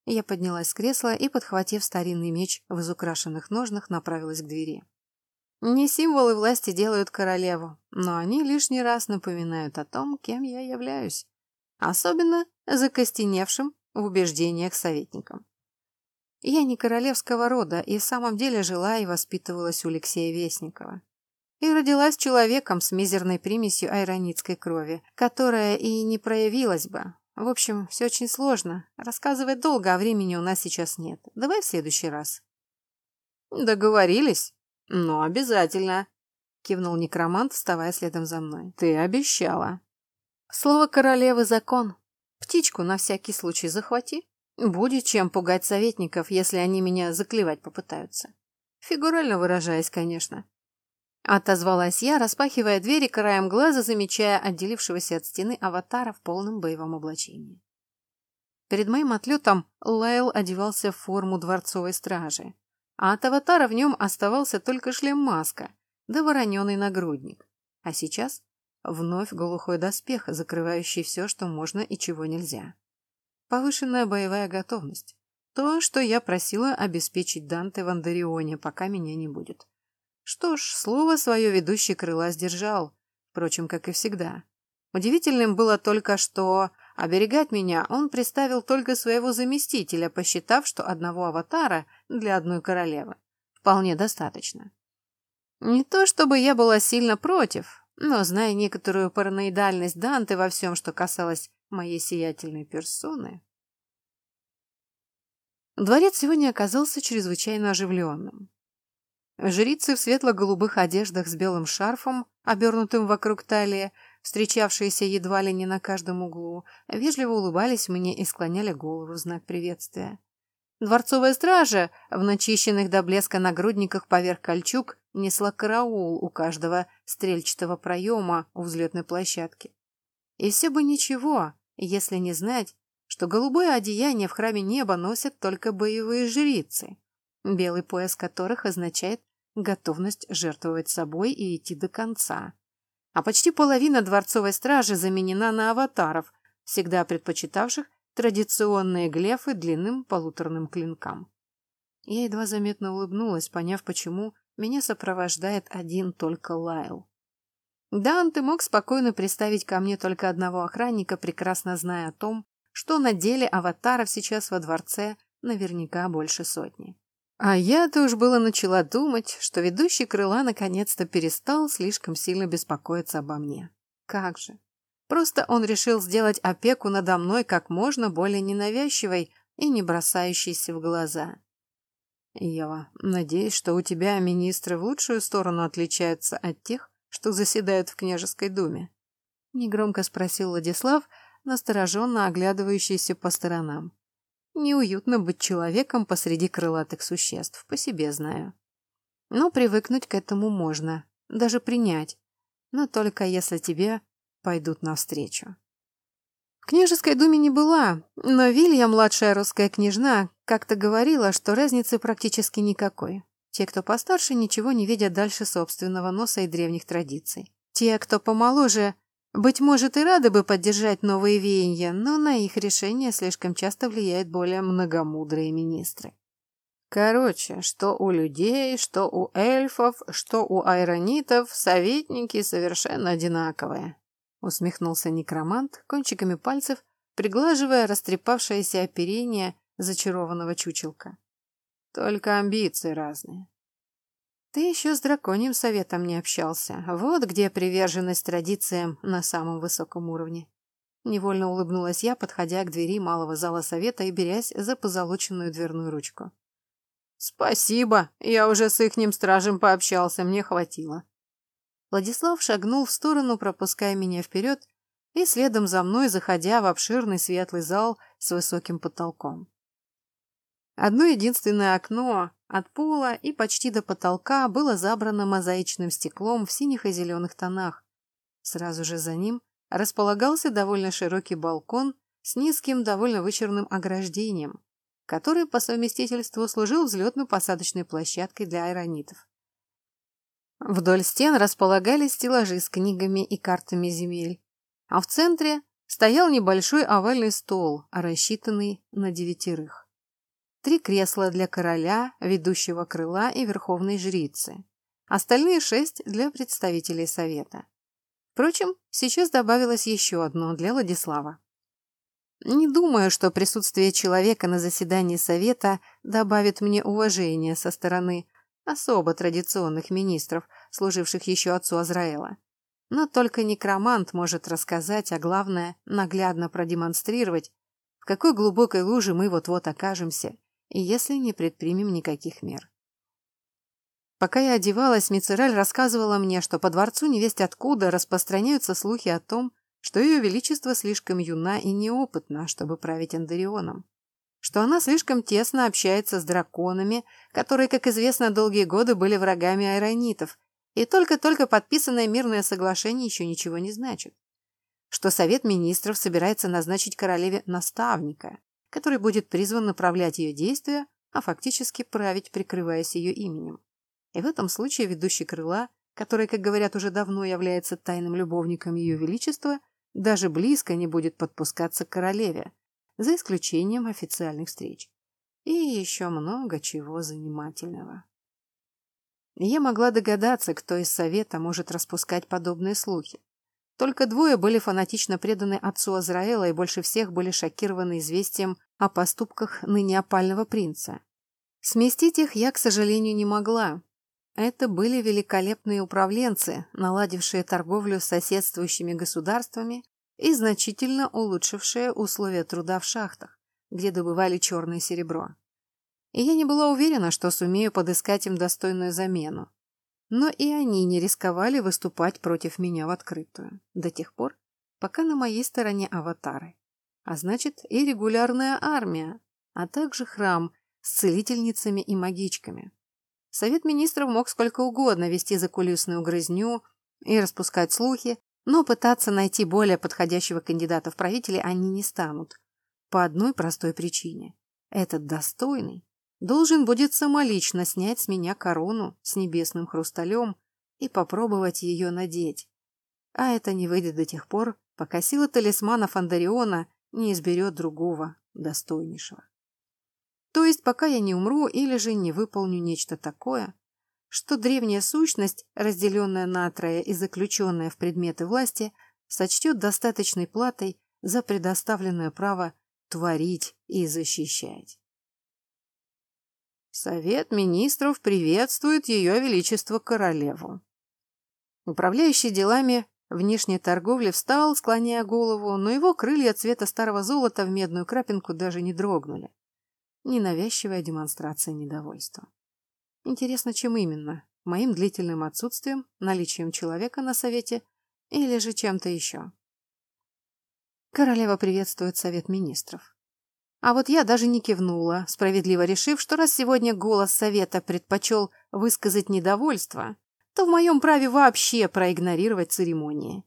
Я поднялась с кресла и, подхватив старинный меч в изукрашенных ножнах, направилась к двери. Не символы власти делают королеву, но они лишний раз напоминают о том, кем я являюсь. Особенно закостеневшим в убеждениях советником. Я не королевского рода и в самом деле жила и воспитывалась у Алексея Вестникова. И родилась человеком с мизерной примесью айронитской крови, которая и не проявилась бы. В общем, все очень сложно. Рассказывать долго, а времени у нас сейчас нет. Давай в следующий раз. Договорились. «Ну, обязательно», — кивнул некромант, вставая следом за мной. «Ты обещала». «Слово королевы — закон. Птичку на всякий случай захвати. Будет чем пугать советников, если они меня заклевать попытаются. Фигурально выражаясь, конечно». Отозвалась я, распахивая двери краем глаза, замечая отделившегося от стены аватара в полном боевом облачении. Перед моим отлетом Лайл одевался в форму дворцовой стражи а от аватара в нем оставался только шлем-маска да вороненый нагрудник. А сейчас вновь глухой доспех, закрывающий все, что можно и чего нельзя. Повышенная боевая готовность. То, что я просила обеспечить Данте в Андарионе, пока меня не будет. Что ж, слово свое ведущий крыла сдержал, впрочем, как и всегда. Удивительным было только, что оберегать меня он приставил только своего заместителя, посчитав, что одного аватара для одной королевы вполне достаточно. Не то чтобы я была сильно против, но, зная некоторую параноидальность Данте во всем, что касалось моей сиятельной персоны... Дворец сегодня оказался чрезвычайно оживленным. Жрицы в светло-голубых одеждах с белым шарфом, обернутым вокруг талии, встречавшиеся едва ли не на каждом углу, вежливо улыбались мне и склоняли голову в знак приветствия. Дворцовая стража в начищенных до блеска нагрудниках поверх кольчуг несла караул у каждого стрельчатого проема у взлетной площадки. И все бы ничего, если не знать, что голубое одеяние в храме неба носят только боевые жрицы, белый пояс которых означает готовность жертвовать собой и идти до конца а почти половина дворцовой стражи заменена на аватаров, всегда предпочитавших традиционные глефы длинным полуторным клинкам. Я едва заметно улыбнулась, поняв, почему меня сопровождает один только Лайл. Дан, ты мог спокойно представить ко мне только одного охранника, прекрасно зная о том, что на деле аватаров сейчас во дворце наверняка больше сотни. А я-то уж было начала думать, что ведущий крыла наконец-то перестал слишком сильно беспокоиться обо мне. Как же. Просто он решил сделать опеку надо мной как можно более ненавязчивой и не бросающейся в глаза. Ева, надеюсь, что у тебя министры в лучшую сторону отличаются от тех, что заседают в княжеской думе? Негромко спросил Владислав, настороженно оглядывающийся по сторонам. Неуютно быть человеком посреди крылатых существ, по себе знаю. Но привыкнуть к этому можно, даже принять, но только если тебе пойдут навстречу. В княжеской думе не была, но Вилья, младшая русская княжна, как-то говорила, что разницы практически никакой. Те, кто постарше, ничего не видят дальше собственного носа и древних традиций. Те, кто помоложе, быть может, и рады бы поддержать новые веяния, но на их решение слишком часто влияют более многомудрые министры. Короче, что у людей, что у эльфов, что у айронитов, советники совершенно одинаковые усмехнулся некромант, кончиками пальцев приглаживая растрепавшееся оперение зачарованного чучелка. Только амбиции разные. Ты еще с драконьим советом не общался. Вот где приверженность традициям на самом высоком уровне. Невольно улыбнулась я, подходя к двери малого зала совета и берясь за позолоченную дверную ручку. «Спасибо, я уже с ихним стражем пообщался, мне хватило», Владислав шагнул в сторону, пропуская меня вперед, и следом за мной, заходя в обширный светлый зал с высоким потолком. Одно единственное окно от пола и почти до потолка было забрано мозаичным стеклом в синих и зеленых тонах. Сразу же за ним располагался довольно широкий балкон с низким, довольно вычурным ограждением, который по совместительству служил взлетно-посадочной площадкой для аэронитов. Вдоль стен располагались стеллажи с книгами и картами земель, а в центре стоял небольшой овальный стол, рассчитанный на девятерых. Три кресла для короля, ведущего крыла и верховной жрицы. Остальные шесть для представителей совета. Впрочем, сейчас добавилось еще одно для Владислава. Не думаю, что присутствие человека на заседании совета добавит мне уважения со стороны особо традиционных министров, служивших еще отцу Азраэла. Но только некромант может рассказать, а главное, наглядно продемонстрировать, в какой глубокой луже мы вот-вот окажемся, если не предпримем никаких мер. Пока я одевалась, Мицераль рассказывала мне, что по дворцу невесть откуда распространяются слухи о том, что ее величество слишком юна и неопытна, чтобы править Андарионом что она слишком тесно общается с драконами, которые, как известно, долгие годы были врагами айронитов, и только-только подписанное мирное соглашение еще ничего не значит. Что Совет Министров собирается назначить королеве наставника, который будет призван направлять ее действия, а фактически править, прикрываясь ее именем. И в этом случае ведущий крыла, который, как говорят, уже давно является тайным любовником ее величества, даже близко не будет подпускаться к королеве, за исключением официальных встреч. И еще много чего занимательного. Я могла догадаться, кто из совета может распускать подобные слухи. Только двое были фанатично преданы отцу Азраэла и больше всех были шокированы известием о поступках ныне опального принца. Сместить их я, к сожалению, не могла. Это были великолепные управленцы, наладившие торговлю с соседствующими государствами и значительно улучшившее условия труда в шахтах, где добывали черное серебро. И я не была уверена, что сумею подыскать им достойную замену. Но и они не рисковали выступать против меня в открытую, до тех пор, пока на моей стороне аватары. А значит, и регулярная армия, а также храм с целительницами и магичками. Совет министров мог сколько угодно вести закулисную грызню и распускать слухи, но пытаться найти более подходящего кандидата в правители они не станут. По одной простой причине. Этот достойный должен будет самолично снять с меня корону с небесным хрусталем и попробовать ее надеть. А это не выйдет до тех пор, пока сила талисманов Андариона не изберет другого, достойнейшего. То есть, пока я не умру или же не выполню нечто такое, что древняя сущность, разделенная на трое и заключенная в предметы власти, сочтет достаточной платой за предоставленное право творить и защищать. Совет министров приветствует Ее Величество Королеву. Управляющий делами внешней торговли встал, склоняя голову, но его крылья цвета старого золота в медную крапинку даже не дрогнули. Ненавязчивая демонстрация недовольства. Интересно, чем именно? Моим длительным отсутствием, наличием человека на совете или же чем-то еще? Королева приветствует совет министров. А вот я даже не кивнула, справедливо решив, что раз сегодня голос совета предпочел высказать недовольство, то в моем праве вообще проигнорировать церемонии.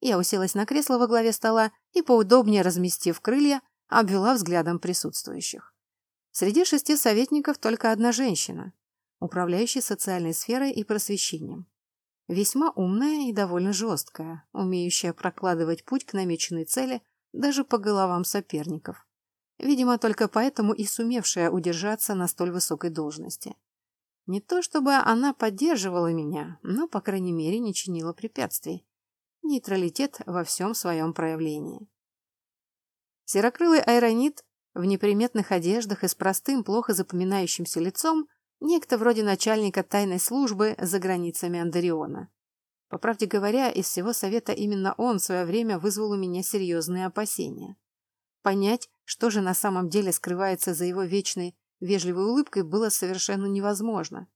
Я уселась на кресло во главе стола и, поудобнее разместив крылья, обвела взглядом присутствующих. Среди шести советников только одна женщина, управляющий социальной сферой и просвещением. Весьма умная и довольно жесткая, умеющая прокладывать путь к намеченной цели даже по головам соперников. Видимо, только поэтому и сумевшая удержаться на столь высокой должности. Не то чтобы она поддерживала меня, но, по крайней мере, не чинила препятствий. Нейтралитет во всем своем проявлении. Серокрылый айронит в неприметных одеждах и с простым, плохо запоминающимся лицом Некто вроде начальника тайной службы за границами Андариона. По правде говоря, из всего совета именно он в свое время вызвал у меня серьезные опасения. Понять, что же на самом деле скрывается за его вечной вежливой улыбкой, было совершенно невозможно.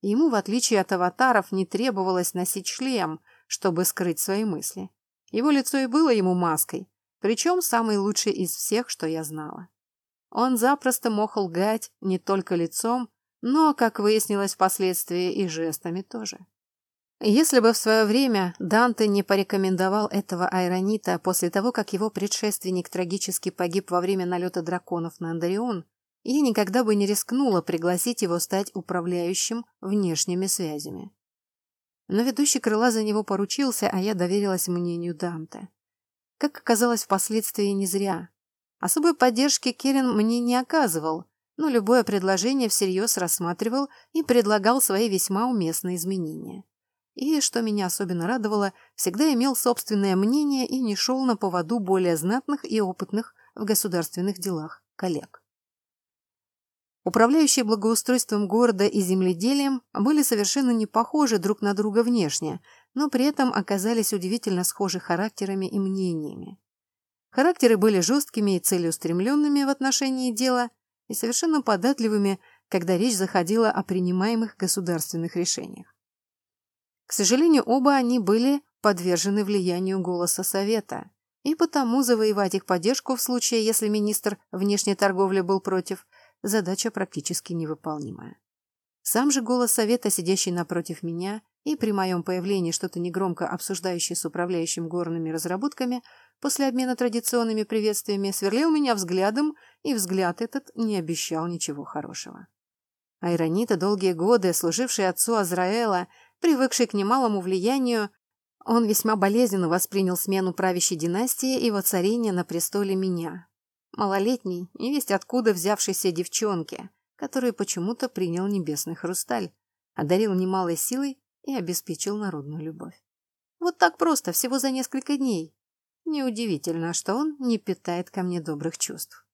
Ему, в отличие от аватаров, не требовалось носить шлем, чтобы скрыть свои мысли. Его лицо и было ему маской, причем самый лучший из всех, что я знала. Он запросто мог лгать не только лицом, но, как выяснилось впоследствии, и жестами тоже. Если бы в свое время Данте не порекомендовал этого айронита после того, как его предшественник трагически погиб во время налета драконов на Андарион, я никогда бы не рискнула пригласить его стать управляющим внешними связями. Но ведущий крыла за него поручился, а я доверилась мнению Данте. Как оказалось впоследствии не зря. Особой поддержки Керен мне не оказывал, но любое предложение всерьез рассматривал и предлагал свои весьма уместные изменения. И, что меня особенно радовало, всегда имел собственное мнение и не шел на поводу более знатных и опытных в государственных делах коллег. Управляющие благоустройством города и земледелием были совершенно не похожи друг на друга внешне, но при этом оказались удивительно схожи характерами и мнениями. Характеры были жесткими и целеустремленными в отношении дела – и совершенно податливыми, когда речь заходила о принимаемых государственных решениях. К сожалению, оба они были подвержены влиянию голоса Совета, и потому завоевать их поддержку в случае, если министр внешней торговли был против, задача практически невыполнимая. Сам же голос Совета, сидящий напротив меня, и при моем появлении что-то негромко обсуждающий с управляющим горными разработками, после обмена традиционными приветствиями сверлил меня взглядом, и взгляд этот не обещал ничего хорошего. Айронита, долгие годы служивший отцу Азраэла, привыкший к немалому влиянию, он весьма болезненно воспринял смену правящей династии и воцарение на престоле меня, малолетней, невесть откуда взявшейся девчонки, которую почему-то принял небесный хрусталь, одарил немалой силой и обеспечил народную любовь. Вот так просто, всего за несколько дней. Неудивительно, что он не питает ко мне добрых чувств.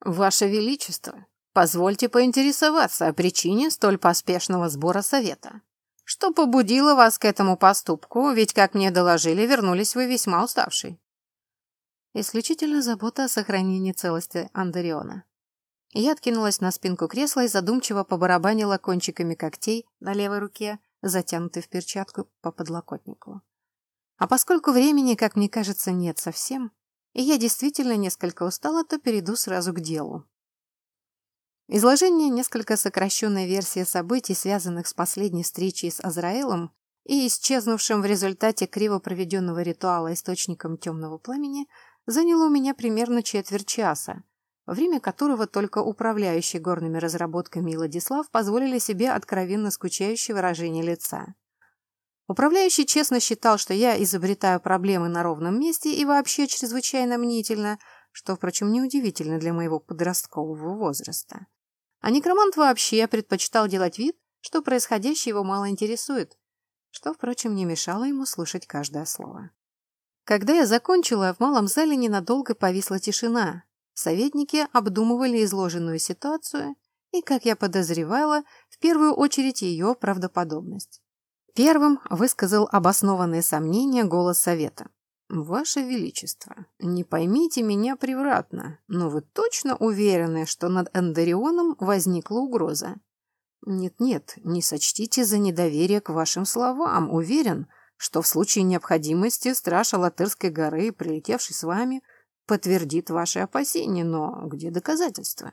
«Ваше Величество, позвольте поинтересоваться о причине столь поспешного сбора совета. Что побудило вас к этому поступку, ведь, как мне доложили, вернулись вы весьма уставший?» Исключительно забота о сохранении целости Андариона. Я откинулась на спинку кресла и задумчиво побарабанила кончиками когтей на левой руке, затянутой в перчатку по подлокотнику. А поскольку времени, как мне кажется, нет совсем, и я действительно несколько устала, то перейду сразу к делу. Изложение несколько сокращенной версии событий, связанных с последней встречей с Азраилом и исчезнувшим в результате криво проведенного ритуала источником темного пламени, заняло у меня примерно четверть часа, во время которого только управляющий горными разработками и Владислав позволили себе откровенно скучающее выражение лица. Управляющий честно считал, что я изобретаю проблемы на ровном месте и вообще чрезвычайно мнительно, что, впрочем, неудивительно для моего подросткового возраста. А некромант вообще предпочитал делать вид, что происходящее его мало интересует, что, впрочем, не мешало ему слышать каждое слово. Когда я закончила, в малом зале ненадолго повисла тишина. Советники обдумывали изложенную ситуацию и, как я подозревала, в первую очередь ее правдоподобность. Первым высказал обоснованные сомнения голос совета. «Ваше Величество, не поймите меня превратно, но вы точно уверены, что над Эндерионом возникла угроза?» «Нет-нет, не сочтите за недоверие к вашим словам. Уверен, что в случае необходимости страж Алатырской горы, прилетевший с вами, подтвердит ваши опасения, но где доказательства?»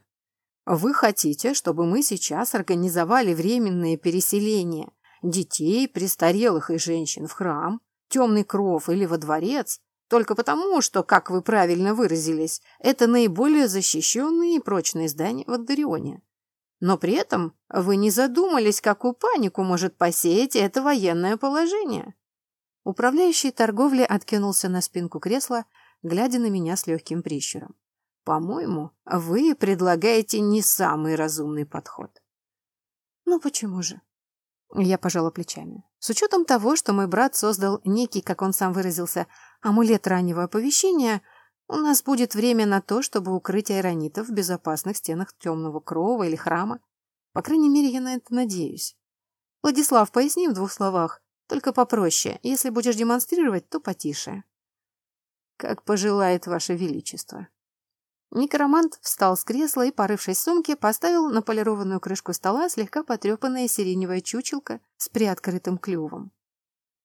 «Вы хотите, чтобы мы сейчас организовали временное переселение детей, престарелых и женщин в храм, темный кров или во дворец, только потому, что, как вы правильно выразились, это наиболее защищенные и прочные здания в Аддарионе. Но при этом вы не задумались, какую панику может посеять это военное положение. Управляющий торговли откинулся на спинку кресла, глядя на меня с легким прищуром. По-моему, вы предлагаете не самый разумный подход. Ну почему же? Я пожала плечами. С учетом того, что мой брат создал некий, как он сам выразился, амулет раннего оповещения, у нас будет время на то, чтобы укрыть айронитов в безопасных стенах темного крова или храма. По крайней мере, я на это надеюсь. Владислав, поясни в двух словах, только попроще. Если будешь демонстрировать, то потише. Как пожелает Ваше Величество. Некромант встал с кресла и, порывшись в сумке, поставил на полированную крышку стола слегка потрепанное сиреневое чучелко с приоткрытым клювом.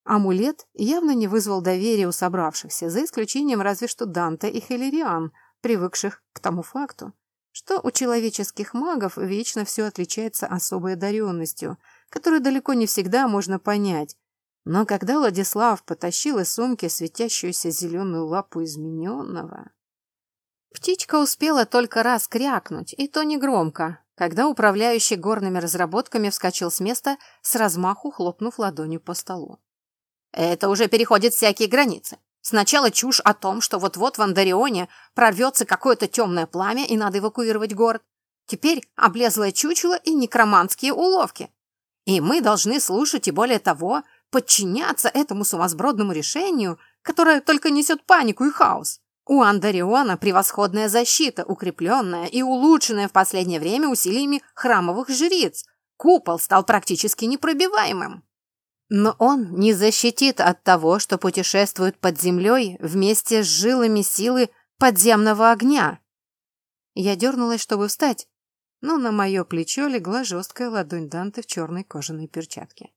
Амулет явно не вызвал доверия у собравшихся, за исключением разве что Данте и Хелериан, привыкших к тому факту, что у человеческих магов вечно все отличается особой одаренностью, которую далеко не всегда можно понять. Но когда Владислав потащил из сумки светящуюся зеленую лапу измененного... Птичка успела только раз крякнуть, и то негромко, когда управляющий горными разработками вскочил с места, с размаху хлопнув ладонью по столу. «Это уже переходит всякие границы. Сначала чушь о том, что вот-вот в Андарионе прорвется какое-то темное пламя и надо эвакуировать город. Теперь облезлое чучело и некроманские уловки. И мы должны слушать и более того, подчиняться этому сумасбродному решению, которое только несет панику и хаос. У Андариона превосходная защита, укрепленная и улучшенная в последнее время усилиями храмовых жриц. Купол стал практически непробиваемым. Но он не защитит от того, что путешествует под землей вместе с жилами силы подземного огня. Я дернулась, чтобы встать, но на мое плечо легла жесткая ладонь Данте в черной кожаной перчатке.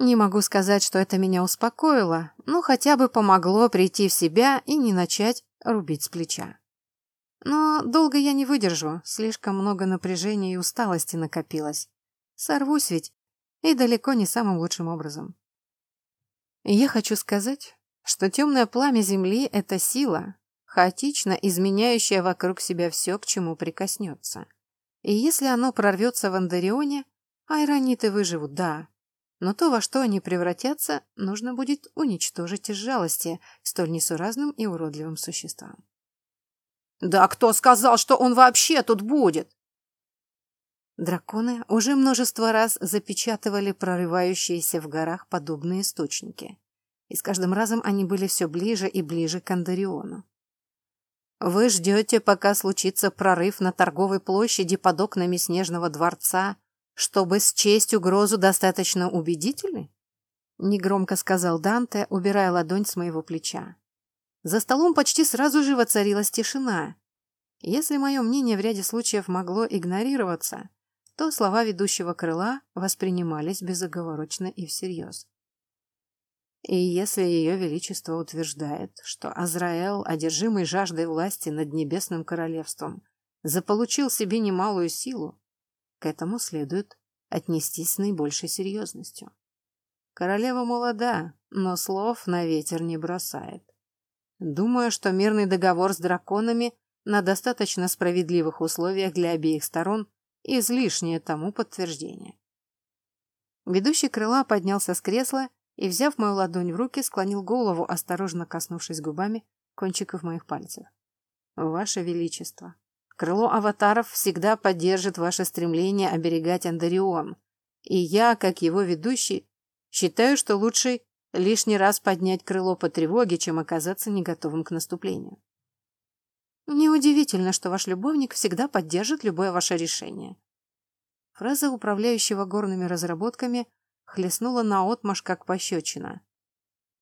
Не могу сказать, что это меня успокоило, но хотя бы помогло прийти в себя и не начать рубить с плеча. Но долго я не выдержу, слишком много напряжения и усталости накопилось. Сорвусь ведь, и далеко не самым лучшим образом. я хочу сказать, что темное пламя Земли — это сила, хаотично изменяющая вокруг себя все, к чему прикоснется. И если оно прорвется в Андарионе, айрониты выживут, да, но то, во что они превратятся, нужно будет уничтожить из жалости столь несуразным и уродливым существам. «Да кто сказал, что он вообще тут будет?» Драконы уже множество раз запечатывали прорывающиеся в горах подобные источники, и с каждым разом они были все ближе и ближе к Андариону. Вы ждете, пока случится прорыв на торговой площади под окнами Снежного дворца чтобы счесть угрозу достаточно убедительной? Негромко сказал Данте, убирая ладонь с моего плеча. За столом почти сразу же воцарилась тишина. Если мое мнение в ряде случаев могло игнорироваться, то слова ведущего крыла воспринимались безоговорочно и всерьез. И если ее величество утверждает, что Азраэл, одержимый жаждой власти над небесным королевством, заполучил себе немалую силу, к этому следует отнестись с наибольшей серьезностью. Королева молода, но слов на ветер не бросает. Думаю, что мирный договор с драконами на достаточно справедливых условиях для обеих сторон излишнее тому подтверждение. Ведущий крыла поднялся с кресла и, взяв мою ладонь в руки, склонил голову, осторожно коснувшись губами кончиков моих пальцев. Ваше Величество, крыло аватаров всегда поддержит ваше стремление оберегать Андарион, и я, как его ведущий, считаю, что лучше лишний раз поднять крыло по тревоге, чем оказаться не готовым к наступлению. Неудивительно, что ваш любовник всегда поддержит любое ваше решение. Фраза управляющего горными разработками хлестнула наотмашь, как пощечина.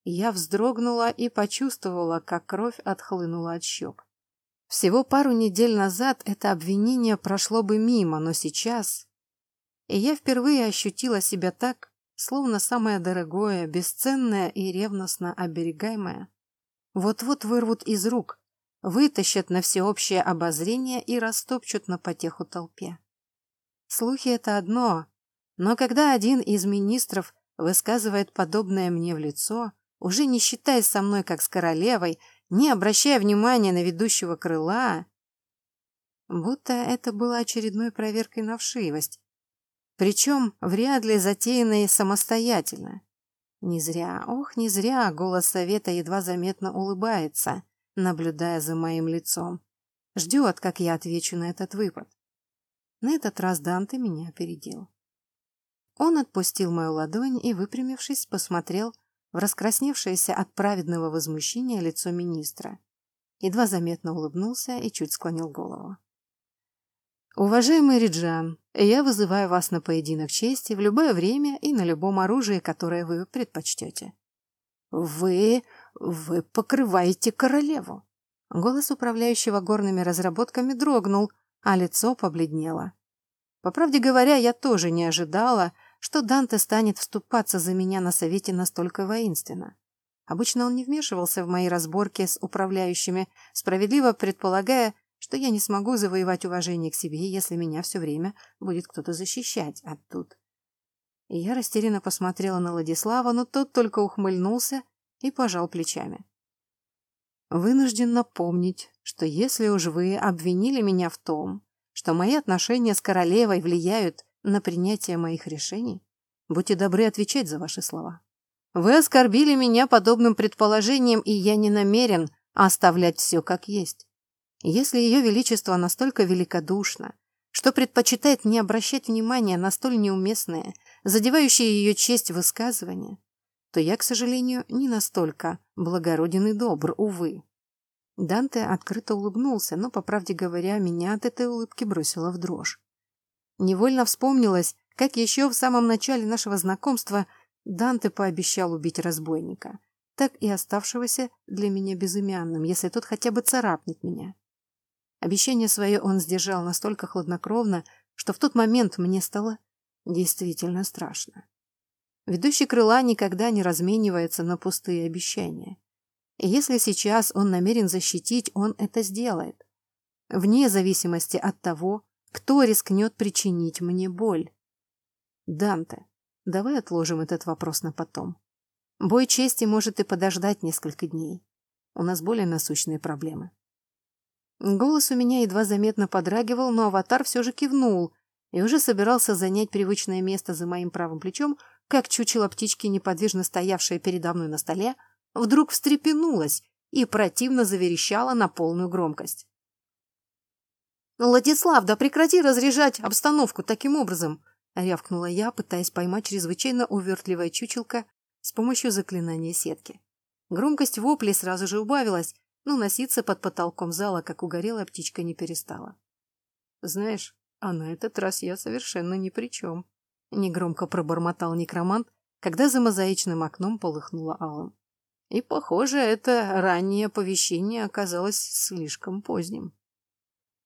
Я вздрогнула и почувствовала, как кровь отхлынула от щек. Всего пару недель назад это обвинение прошло бы мимо, но сейчас... И я впервые ощутила себя так, словно самое дорогое, бесценное и ревностно оберегаемое. Вот-вот вырвут из рук, вытащат на всеобщее обозрение и растопчут на потеху толпе. Слухи — это одно, но когда один из министров высказывает подобное мне в лицо, уже не считаясь со мной как с королевой, не обращая внимания на ведущего крыла, будто это было очередной проверкой на вшивость, причем вряд ли затеянной самостоятельно. Не зря, ох, не зря голос совета едва заметно улыбается, наблюдая за моим лицом. Ждет, как я отвечу на этот выпад. На этот раз Данте меня опередил. Он отпустил мою ладонь и, выпрямившись, посмотрел в раскрасневшееся от праведного возмущения лицо министра. Едва заметно улыбнулся и чуть склонил голову. «Уважаемый Риджан, я вызываю вас на поединок чести в любое время и на любом оружии, которое вы предпочтете». «Вы... вы покрываете королеву!» Голос управляющего горными разработками дрогнул, а лицо побледнело. По правде говоря, я тоже не ожидала, что Данте станет вступаться за меня на совете настолько воинственно. Обычно он не вмешивался в мои разборки с управляющими, справедливо предполагая, что я не смогу завоевать уважение к себе, если меня все время будет кто-то защищать. А тут... И я растерянно посмотрела на Владислава, но тот только ухмыльнулся и пожал плечами. Вынужден напомнить, что если уж вы обвинили меня в том, что мои отношения с королевой влияют на принятие моих решений? Будьте добры отвечать за ваши слова. Вы оскорбили меня подобным предположением, и я не намерен оставлять все как есть. Если ее величество настолько великодушно, что предпочитает не обращать внимания на столь неуместные, задевающие ее честь высказывания, то я, к сожалению, не настолько благороден и добр, увы. Данте открыто улыбнулся, но, по правде говоря, меня от этой улыбки бросило в дрожь. Невольно вспомнилось, как еще в самом начале нашего знакомства Данте пообещал убить разбойника, так и оставшегося для меня безымянным, если тот хотя бы царапнет меня. Обещание свое он сдержал настолько хладнокровно, что в тот момент мне стало действительно страшно. Ведущий крыла никогда не разменивается на пустые обещания. И если сейчас он намерен защитить, он это сделает. Вне зависимости от того, кто рискнет причинить мне боль? Данте, давай отложим этот вопрос на потом. Бой чести может и подождать несколько дней. У нас более насущные проблемы. Голос у меня едва заметно подрагивал, но аватар все же кивнул и уже собирался занять привычное место за моим правым плечом, как чучело птички, неподвижно стоявшее передо мной на столе, вдруг встрепенулась и противно заверещала на полную громкость. «Владислав, да прекрати разряжать обстановку таким образом!» — рявкнула я, пытаясь поймать чрезвычайно увертливое чучелка с помощью заклинания сетки. Громкость воплей сразу же убавилась, но носиться под потолком зала, как угорелая птичка, не перестала. «Знаешь, а на этот раз я совершенно ни при чем», — негромко пробормотал некромант, когда за мозаичным окном полыхнуло алым. И, похоже, это раннее оповещение оказалось слишком поздним.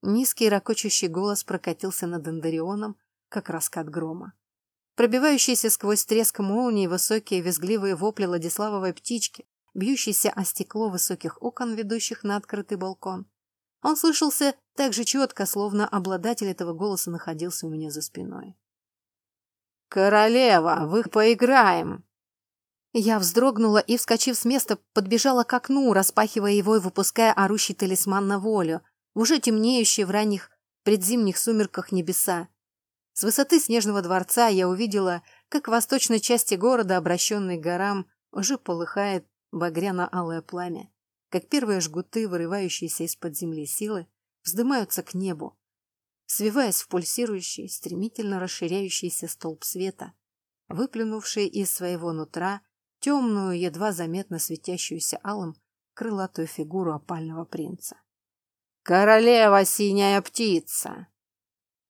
Низкий ракочущий голос прокатился над Андарионом, как раскат грома. Пробивающиеся сквозь треск молнии высокие визгливые вопли Владиславовой птички, бьющиеся о стекло высоких окон, ведущих на открытый балкон. Он слышался так же четко, словно обладатель этого голоса находился у меня за спиной. «Королева, вы поиграем!» Я вздрогнула и, вскочив с места, подбежала к окну, распахивая его и выпуская орущий талисман на волю — уже темнеющие в ранних предзимних сумерках небеса. С высоты снежного дворца я увидела, как в восточной части города, обращенной к горам, уже полыхает багряно-алое пламя, как первые жгуты, вырывающиеся из-под земли силы, вздымаются к небу, свиваясь в пульсирующий, стремительно расширяющийся столб света, выплюнувший из своего нутра темную, едва заметно светящуюся алым, крылатую фигуру опального принца. «Королева синяя птица!»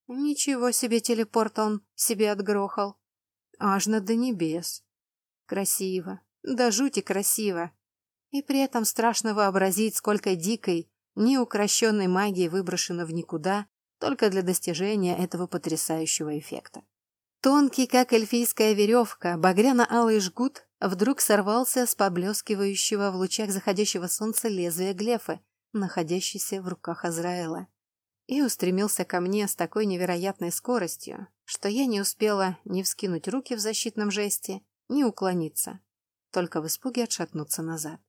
Ничего себе телепорт он себе отгрохал. Аж на до небес. Красиво, да жути красиво. И при этом страшно вообразить, сколько дикой, неукрощенной магии выброшено в никуда только для достижения этого потрясающего эффекта. Тонкий, как эльфийская веревка, багряно-алый жгут вдруг сорвался с поблескивающего в лучах заходящего солнца лезвия глефы, находящейся в руках Азраэла, и устремился ко мне с такой невероятной скоростью, что я не успела ни вскинуть руки в защитном жесте, ни уклониться, только в испуге отшатнуться назад.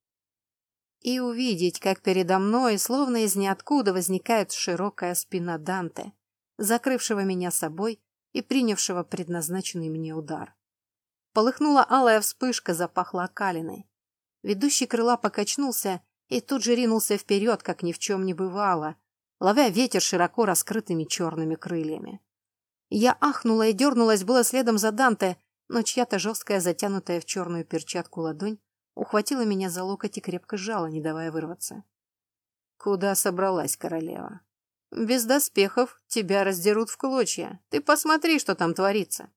И увидеть, как передо мной, словно из ниоткуда, возникает широкая спина Данте, закрывшего меня собой и принявшего предназначенный мне удар. Полыхнула алая вспышка, запахла окалиной. Ведущий крыла покачнулся и тут же ринулся вперед, как ни в чем не бывало, ловя ветер широко раскрытыми черными крыльями. Я ахнула и дернулась было следом за Данте, но чья-то жесткая, затянутая в черную перчатку ладонь ухватила меня за локоть и крепко сжала, не давая вырваться. «Куда собралась королева?» «Без доспехов тебя раздерут в клочья. Ты посмотри, что там творится!»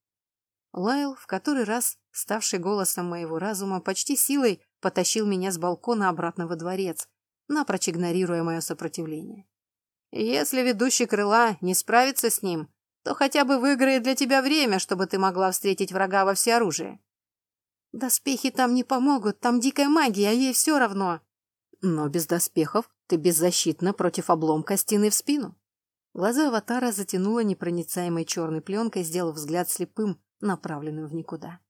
Лайл, в который раз, ставший голосом моего разума, почти силой потащил меня с балкона обратно во дворец, напрочь игнорируя мое сопротивление. «Если ведущий крыла не справится с ним, то хотя бы выиграет для тебя время, чтобы ты могла встретить врага во всеоружии». «Доспехи там не помогут, там дикая магия, а ей все равно». «Но без доспехов ты беззащитна против обломка стены в спину». Глаза аватара затянуло непроницаемой черной пленкой, сделав взгляд слепым, направленным в никуда.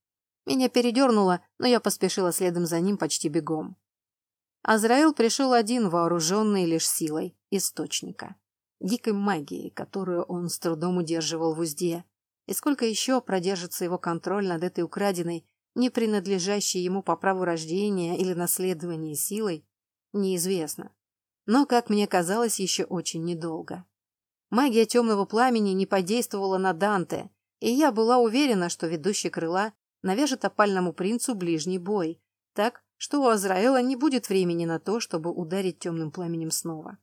Меня передернуло, но я поспешила следом за ним почти бегом. Азраил пришел один, вооруженный лишь силой источника, дикой магией, которую он с трудом удерживал в узде. И сколько еще продержится его контроль над этой украденной, не принадлежащей ему по праву рождения или наследования силой, неизвестно. Но, как мне казалось, еще очень недолго. Магия темного пламени не подействовала на Данте, и я была уверена, что ведущий крыла навяжет опальному принцу ближний бой, так, что у Азраэла не будет времени на то, чтобы ударить темным пламенем снова.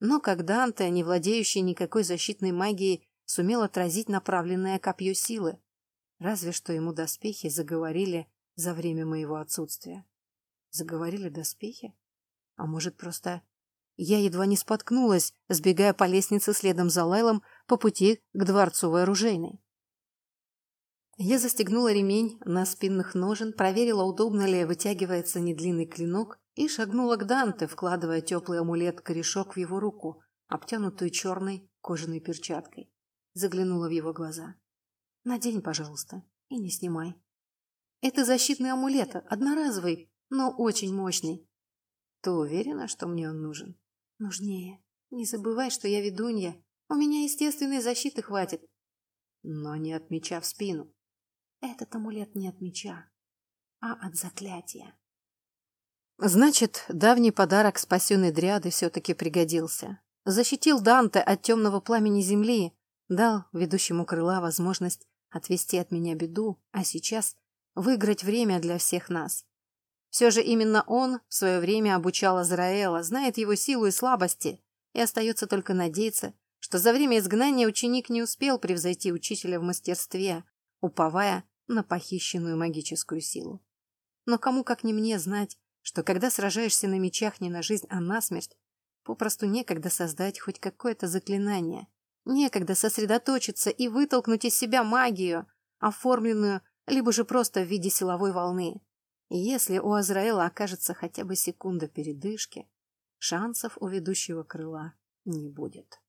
Но как Данте, не владеющий никакой защитной магией, сумел отразить направленное копье силы, разве что ему доспехи заговорили за время моего отсутствия. Заговорили доспехи? А может, просто... Я едва не споткнулась, сбегая по лестнице следом за Лайлом по пути к дворцовой оружейной. Я застегнула ремень на спинных ножен, проверила, удобно ли вытягивается недлинный клинок, и шагнула к Данте, вкладывая теплый амулет-корешок в его руку, обтянутую черной кожаной перчаткой. Заглянула в его глаза. «Надень, пожалуйста, и не снимай. Это защитный амулет, одноразовый, но очень мощный. Ты уверена, что мне он нужен? Нужнее. Не забывай, что я ведунья. У меня естественной защиты хватит. Но не от меча в спину. Этот амулет не от меча, а от заклятия. Значит, давний подарок спасенной Дриады все-таки пригодился. Защитил Данте от темного пламени земли, дал ведущему крыла возможность отвести от меня беду, а сейчас выиграть время для всех нас. Все же именно он в свое время обучал Азраэла, знает его силу и слабости, и остается только надеяться, что за время изгнания ученик не успел превзойти учителя в мастерстве, уповая на похищенную магическую силу. Но кому как не мне знать, что когда сражаешься на мечах не на жизнь, а на смерть, попросту некогда создать хоть какое-то заклинание, некогда сосредоточиться и вытолкнуть из себя магию, оформленную либо же просто в виде силовой волны. И если у Азраэла окажется хотя бы секунда передышки, шансов у ведущего крыла не будет.